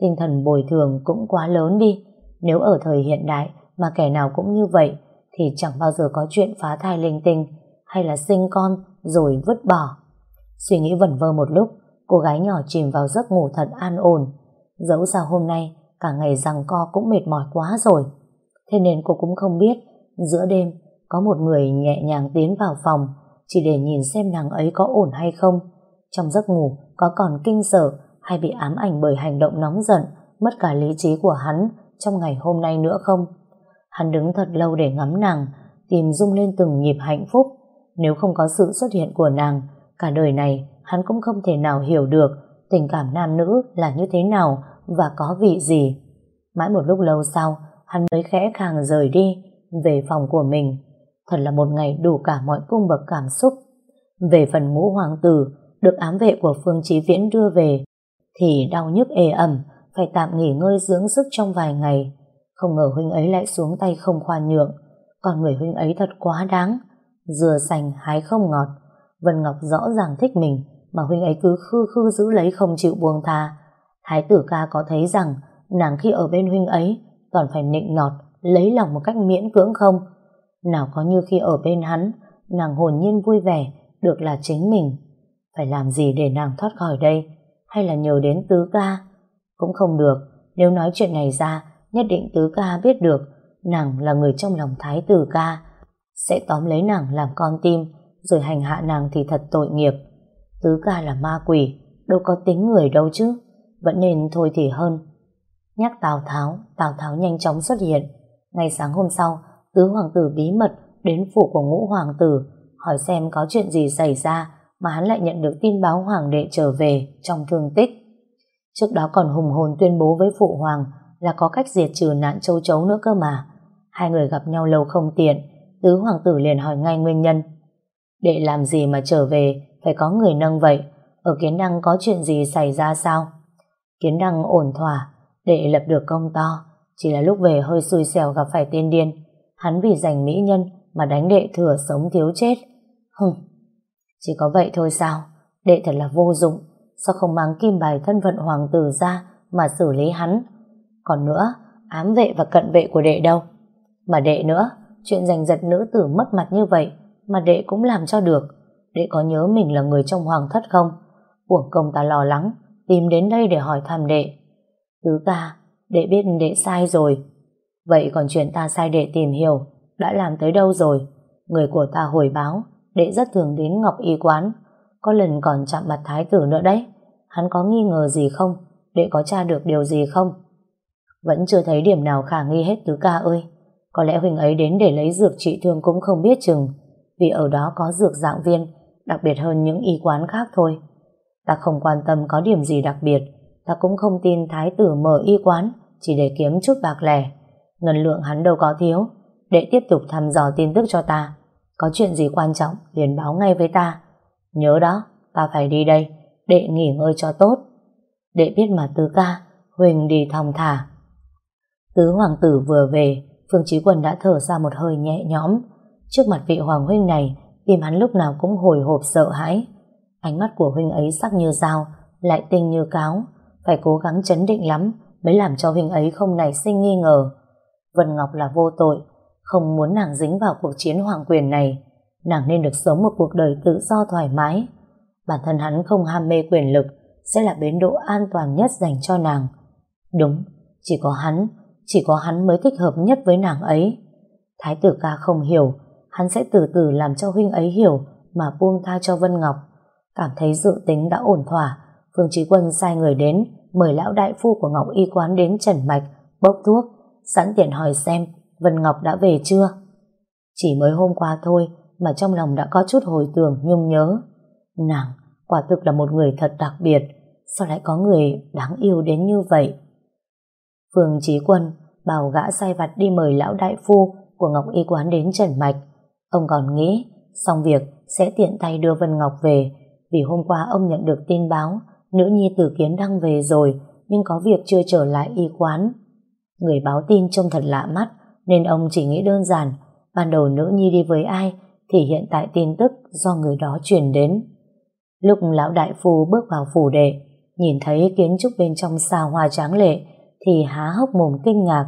Tinh thần bồi thường cũng quá lớn đi. Nếu ở thời hiện đại mà kẻ nào cũng như vậy, thì chẳng bao giờ có chuyện phá thai linh tinh hay là sinh con rồi vứt bỏ. Suy nghĩ vẩn vơ một lúc, cô gái nhỏ chìm vào giấc ngủ thật an ổn. Dẫu sao hôm nay cả ngày rằng co cũng mệt mỏi quá rồi. Thế nên cô cũng không biết giữa đêm có một người nhẹ nhàng tiến vào phòng chỉ để nhìn xem nàng ấy có ổn hay không. Trong giấc ngủ có còn kinh sợ hay bị ám ảnh bởi hành động nóng giận mất cả lý trí của hắn trong ngày hôm nay nữa không? Hắn đứng thật lâu để ngắm nàng, tìm rung lên từng nhịp hạnh phúc. Nếu không có sự xuất hiện của nàng, cả đời này hắn cũng không thể nào hiểu được tình cảm nam nữ là như thế nào và có vị gì. Mãi một lúc lâu sau, hắn mới khẽ khàng rời đi về phòng của mình. Thật là một ngày đủ cả mọi cung bậc cảm xúc. Về phần ngũ hoàng tử, được ám vệ của Phương Chí Viễn đưa về, thì đau nhức ê ẩm, phải tạm nghỉ ngơi dưỡng sức trong vài ngày. Không ngờ huynh ấy lại xuống tay không khoan nhượng, còn người huynh ấy thật quá đáng. Dừa xanh hái không ngọt, Vân Ngọc rõ ràng thích mình, mà huynh ấy cứ khư khư giữ lấy không chịu buông tha. Thái tử ca có thấy rằng nàng khi ở bên huynh ấy toàn phải nịnh nọt, lấy lòng một cách miễn cưỡng không? Nào có như khi ở bên hắn, nàng hồn nhiên vui vẻ, được là chính mình. Phải làm gì để nàng thoát khỏi đây? Hay là nhờ đến tứ ca? Cũng không được, nếu nói chuyện này ra, nhất định tứ ca biết được nàng là người trong lòng thái tử ca, sẽ tóm lấy nàng làm con tim, rồi hành hạ nàng thì thật tội nghiệp. Tứ ca là ma quỷ, đâu có tính người đâu chứ, vẫn nên thôi thì hơn. Nhắc Tào Tháo, Tào Tháo nhanh chóng xuất hiện. Ngày sáng hôm sau, tứ hoàng tử bí mật đến phủ của ngũ hoàng tử, hỏi xem có chuyện gì xảy ra mà hắn lại nhận được tin báo hoàng đệ trở về trong thương tích. Trước đó còn hùng hồn tuyên bố với phụ hoàng là có cách diệt trừ nạn châu chấu nữa cơ mà. Hai người gặp nhau lâu không tiện, tứ hoàng tử liền hỏi ngay nguyên nhân. Đệ làm gì mà trở về, phải có người nâng vậy? Ở kiến đăng có chuyện gì xảy ra sao? Kiến đăng ổn thỏa, đệ lập được công to, chỉ là lúc về hơi xui xẻo gặp phải tên điên. Hắn vì giành mỹ nhân mà đánh đệ thừa sống thiếu chết. Hừm, chỉ có vậy thôi sao? Đệ thật là vô dụng, sao không mang kim bài thân phận hoàng tử ra mà xử lý hắn? Còn nữa, ám vệ và cận vệ của đệ đâu? Mà đệ nữa, chuyện giành giật nữ tử mất mặt như vậy mà đệ cũng làm cho được. Đệ có nhớ mình là người trong hoàng thất không? Uổng công ta lo lắng, tìm đến đây để hỏi thăm đệ. Tứ ca, đệ biết đệ sai rồi. Vậy còn chuyện ta sai đệ tìm hiểu, đã làm tới đâu rồi? Người của ta hồi báo, đệ rất thường đến Ngọc Y Quán, có lần còn chạm mặt thái tử nữa đấy. Hắn có nghi ngờ gì không? Đệ có tra được điều gì không? Vẫn chưa thấy điểm nào khả nghi hết tứ ca ơi. Có lẽ Huỳnh ấy đến để lấy dược trị thương cũng không biết chừng, vì ở đó có dược dạng viên, đặc biệt hơn những y quán khác thôi. Ta không quan tâm có điểm gì đặc biệt, ta cũng không tin thái tử mở y quán chỉ để kiếm chút bạc lẻ. Ngân lượng hắn đâu có thiếu, để tiếp tục thăm dò tin tức cho ta. Có chuyện gì quan trọng, liền báo ngay với ta. Nhớ đó, ta phải đi đây, đệ nghỉ ngơi cho tốt. Đệ biết mà tứ ca, Huỳnh đi thong thả. Tứ hoàng tử vừa về, Phương Chí Quân đã thở ra một hơi nhẹ nhõm. Trước mặt vị hoàng huynh này, tim hắn lúc nào cũng hồi hộp sợ hãi. Ánh mắt của huynh ấy sắc như dao, lại tinh như cáo, phải cố gắng chấn định lắm mới làm cho huynh ấy không nảy sinh nghi ngờ. Vân Ngọc là vô tội, không muốn nàng dính vào cuộc chiến hoàng quyền này. Nàng nên được sống một cuộc đời tự do thoải mái. Bản thân hắn không ham mê quyền lực, sẽ là bến độ an toàn nhất dành cho nàng. Đúng, chỉ có hắn, chỉ có hắn mới thích hợp nhất với nàng ấy. Thái tử ca không hiểu, hắn sẽ từ từ làm cho huynh ấy hiểu mà buông tha cho Vân Ngọc. Cảm thấy dự tính đã ổn thỏa, Phương Trí Quân sai người đến, mời lão đại phu của Ngọc Y Quán đến trần mạch, bốc thuốc, sẵn tiện hỏi xem Vân Ngọc đã về chưa. Chỉ mới hôm qua thôi mà trong lòng đã có chút hồi tưởng nhung nhớ. Nàng, quả thực là một người thật đặc biệt, sao lại có người đáng yêu đến như vậy? Phương Trí Quân bảo gã sai vặt đi mời lão đại phu của Ngọc Y Quán đến trần mạch. Ông còn nghĩ, xong việc sẽ tiện tay đưa Vân Ngọc về, vì hôm qua ông nhận được tin báo nữ nhi tử kiến đang về rồi, nhưng có việc chưa trở lại y quán. Người báo tin trông thật lạ mắt, nên ông chỉ nghĩ đơn giản, ban đầu nữ nhi đi với ai, thì hiện tại tin tức do người đó truyền đến. Lúc lão đại phu bước vào phủ đệ, nhìn thấy kiến trúc bên trong xa hoa tráng lệ, thì há hốc mồm kinh ngạc.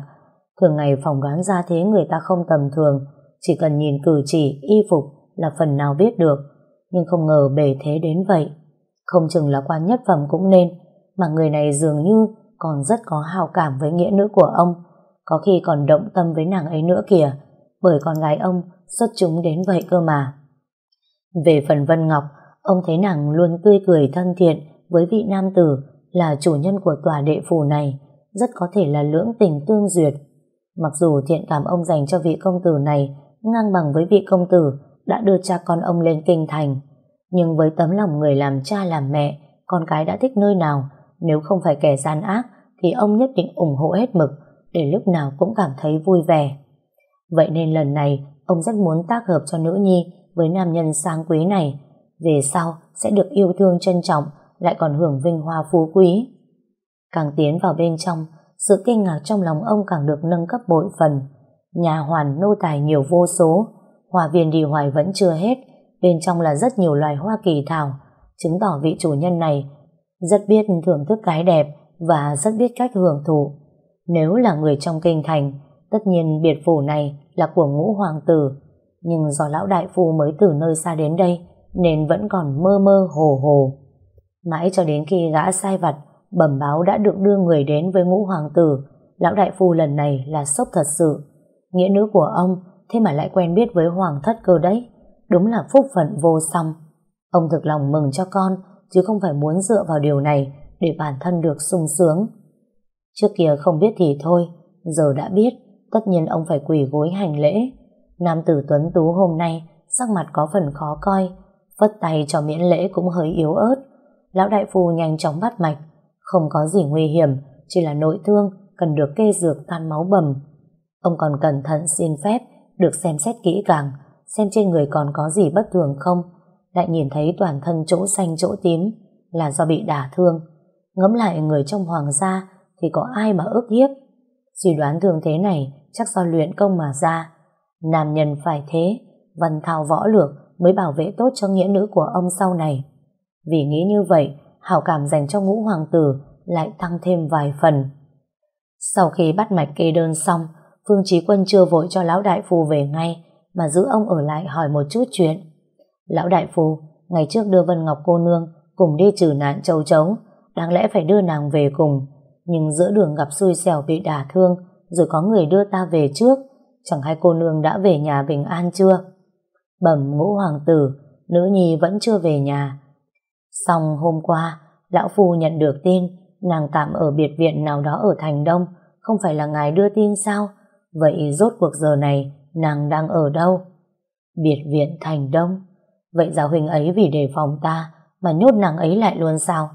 Thường ngày phỏng đoán ra thế người ta không tầm thường, chỉ cần nhìn cử chỉ, y phục là phần nào biết được, nhưng không ngờ bề thế đến vậy. Không chừng là quan nhất phẩm cũng nên, mà người này dường như còn rất có hào cảm với nghĩa nữ của ông, có khi còn động tâm với nàng ấy nữa kìa, bởi con gái ông xuất chúng đến vậy cơ mà. Về phần Vân Ngọc, ông thấy nàng luôn tươi cười thân thiện với vị nam tử là chủ nhân của tòa đệ phủ này, rất có thể là lưỡng tình tương duyệt. Mặc dù thiện cảm ông dành cho vị công tử này ngang bằng với vị công tử đã đưa cha con ông lên kinh thành, nhưng với tấm lòng người làm cha làm mẹ, con cái đã thích nơi nào, nếu không phải kẻ gian ác, thì ông nhất định ủng hộ hết mực, để lúc nào cũng cảm thấy vui vẻ. Vậy nên lần này, ông rất muốn tác hợp cho nữ nhi với nam nhân sang quý này, về sau sẽ được yêu thương trân trọng, lại còn hưởng vinh hoa phú quý. Càng tiến vào bên trong, sự kinh ngạc trong lòng ông càng được nâng cấp bội phần. Nhà hoàn nô tài nhiều vô số, hòa viên đi hoài vẫn chưa hết, bên trong là rất nhiều loài hoa kỳ thảo, chứng tỏ vị chủ nhân này rất biết thưởng thức cái đẹp và rất biết cách hưởng thụ. Nếu là người trong kinh thành, tất nhiên biệt phủ này là của ngũ hoàng tử, nhưng do lão đại phu mới từ nơi xa đến đây, nên vẫn còn mơ mơ hồ hồ. Mãi cho đến khi gã sai vặt bẩm báo đã được đưa người đến với ngũ hoàng tử, lão đại phu lần này là sốc thật sự. Nghĩa nữ của ông, thế mà lại quen biết với hoàng thất cơ đấy. Đúng là phúc phận vô song. Ông thực lòng mừng cho con, chứ không phải muốn dựa vào điều này để bản thân được sung sướng. Trước kia không biết thì thôi, giờ đã biết, tất nhiên ông phải quỳ gối hành lễ. Nam tử tuấn tú hôm nay, sắc mặt có phần khó coi, phất tay cho miễn lễ cũng hơi yếu ớt. Lão đại phu nhanh chóng bắt mạch, không có gì nguy hiểm, chỉ là nội thương, cần được kê dược tan máu bầm. Ông còn cẩn thận xin phép, được xem xét kỹ càng, xem trên người còn có gì bất thường không. Lại nhìn thấy toàn thân chỗ xanh chỗ tím, là do bị đả thương. Ngẫm lại người trong hoàng gia, thì có ai mà ức hiếp. Suy đoán thường thế này chắc do luyện công mà ra. Nam nhân phải thế, văn thao võ lược mới bảo vệ tốt cho nghĩa nữ của ông sau này. Vì nghĩ như vậy, hảo cảm dành cho ngũ hoàng tử lại tăng thêm vài phần. Sau khi bắt mạch kê đơn xong, Phương Chí Quân chưa vội cho Lão Đại Phu về ngay, mà giữ ông ở lại hỏi một chút chuyện. Lão Đại Phu, ngày trước đưa Vân Ngọc cô nương cùng đi trừ nạn châu chấu, đáng lẽ phải đưa nàng về cùng, nhưng giữa đường gặp xui xẻo bị đả thương, rồi có người đưa ta về trước, chẳng hay cô nương đã về nhà bình an chưa? Bẩm ngũ hoàng tử, nữ nhi vẫn chưa về nhà, Xong hôm qua, lão phu nhận được tin nàng tạm ở biệt viện nào đó ở thành Đông, không phải là ngài đưa tin sao? Vậy rốt cuộc giờ này nàng đang ở đâu? Biệt viện thành Đông. Vậy giáo huynh ấy vì đề phòng ta mà nhốt nàng ấy lại luôn sao?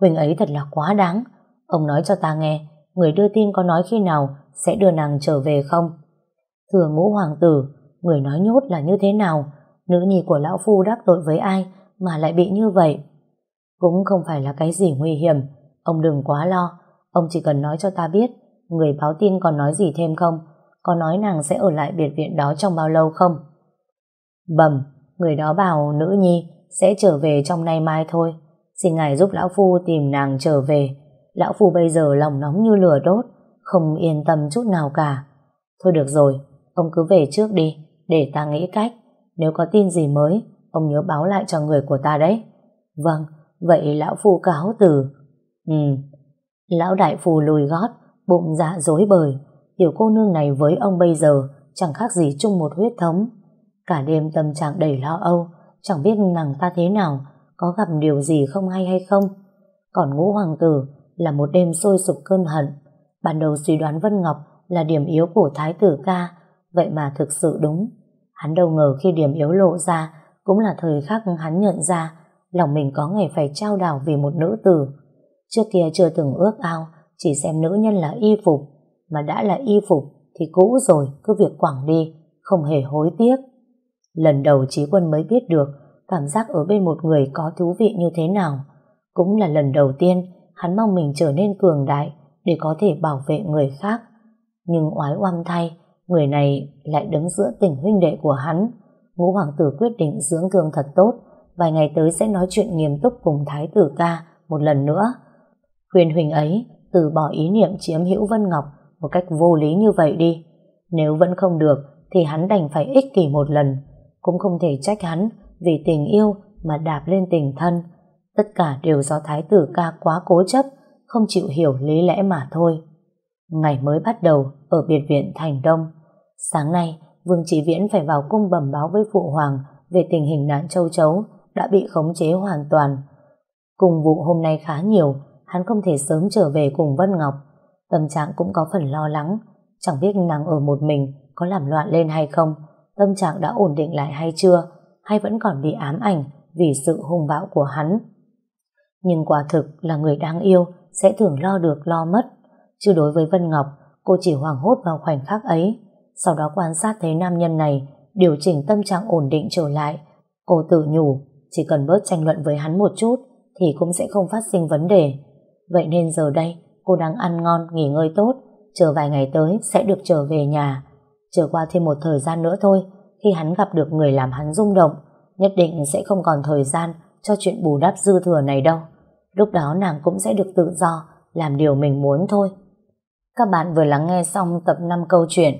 Huynh ấy thật là quá đáng. Ông nói cho ta nghe, người đưa tin có nói khi nào sẽ đưa nàng trở về không? Thưa ngũ hoàng tử, người nói nhốt là như thế nào? Nữ nhi của lão phu đắc tội với ai mà lại bị như vậy? Cũng không phải là cái gì nguy hiểm, ông đừng quá lo, ông chỉ cần nói cho ta biết, người báo tin còn nói gì thêm không? Có nói nàng sẽ ở lại biệt viện đó trong bao lâu không? Bẩm, người đó bảo nữ nhi sẽ trở về trong nay mai thôi. Xin ngài giúp lão phu tìm nàng trở về. Lão phu bây giờ lòng nóng như lửa đốt, không yên tâm chút nào cả. Thôi được rồi, ông cứ về trước đi, để ta nghĩ cách. Nếu có tin gì mới, ông nhớ báo lại cho người của ta đấy. Vâng, Vậy lão phu cáo từ. Ừ. Lão đại phu lùi gót, bụng dạ dối bời. Tiểu cô nương này với ông bây giờ chẳng khác gì chung một huyết thống. Cả đêm tâm trạng đầy lo âu, chẳng biết nàng ta thế nào, có gặp điều gì không hay hay không. Còn ngũ hoàng tử là một đêm sôi sục cơn hận. Ban đầu suy đoán Vân Ngọc là điểm yếu của thái tử ca, vậy mà thực sự đúng. Hắn đâu ngờ khi điểm yếu lộ ra, cũng là thời khắc hắn nhận ra lòng mình có ngày phải trao đảo vì một nữ tử. Trước kia chưa từng ước ao, chỉ xem nữ nhân là y phục, mà đã là y phục thì cũ rồi, cứ việc quẳng đi, không hề hối tiếc. Lần đầu Trí Quân mới biết được cảm giác ở bên một người có thú vị như thế nào. Cũng là lần đầu tiên hắn mong mình trở nên cường đại để có thể bảo vệ người khác. Nhưng oái oăm thay, người này lại đứng giữa tình huynh đệ của hắn. Ngũ Hoàng tử quyết định dưỡng thương thật tốt, vài ngày tới sẽ nói chuyện nghiêm túc cùng Thái tử ca một lần nữa. Khuyên Huỳnh ấy từ bỏ ý niệm chiếm hữu Vân Ngọc một cách vô lý như vậy đi. Nếu vẫn không được thì hắn đành phải ích kỷ một lần. Cũng không thể trách hắn vì tình yêu mà đạp lên tình thân. Tất cả đều do Thái tử ca quá cố chấp, không chịu hiểu lý lẽ mà thôi. Ngày mới bắt đầu ở biệt viện Thành Đông. Sáng nay, Vương Trí Viễn phải vào cung bẩm báo với Phụ Hoàng về tình hình nạn châu chấu đã bị khống chế hoàn toàn. Cùng vụ hôm nay khá nhiều, hắn không thể sớm trở về cùng Vân Ngọc. Tâm trạng cũng có phần lo lắng, chẳng biết nàng ở một mình có làm loạn lên hay không, tâm trạng đã ổn định lại hay chưa, hay vẫn còn bị ám ảnh vì sự hung bạo của hắn. Nhưng quả thực là người đáng yêu sẽ thường lo được lo mất, chứ đối với Vân Ngọc, cô chỉ hoảng hốt vào khoảnh khắc ấy, sau đó quan sát thấy nam nhân này điều chỉnh tâm trạng ổn định trở lại, cô tự nhủ chỉ cần bớt tranh luận với hắn một chút thì cũng sẽ không phát sinh vấn đề. Vậy nên giờ đây cô đang ăn ngon, nghỉ ngơi tốt, chờ vài ngày tới sẽ được trở về nhà. Chờ qua thêm một thời gian nữa thôi, khi hắn gặp được người làm hắn rung động, nhất định sẽ không còn thời gian cho chuyện bù đắp dư thừa này đâu. Lúc đó nàng cũng sẽ được tự do, làm điều mình muốn thôi. Các bạn vừa lắng nghe xong tập 5 câu chuyện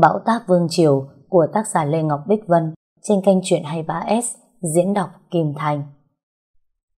Bão táp Vương Triều của tác giả Lê Ngọc Bích Vân trên kênh Chuyện 23S diễn đọc Kim Thành.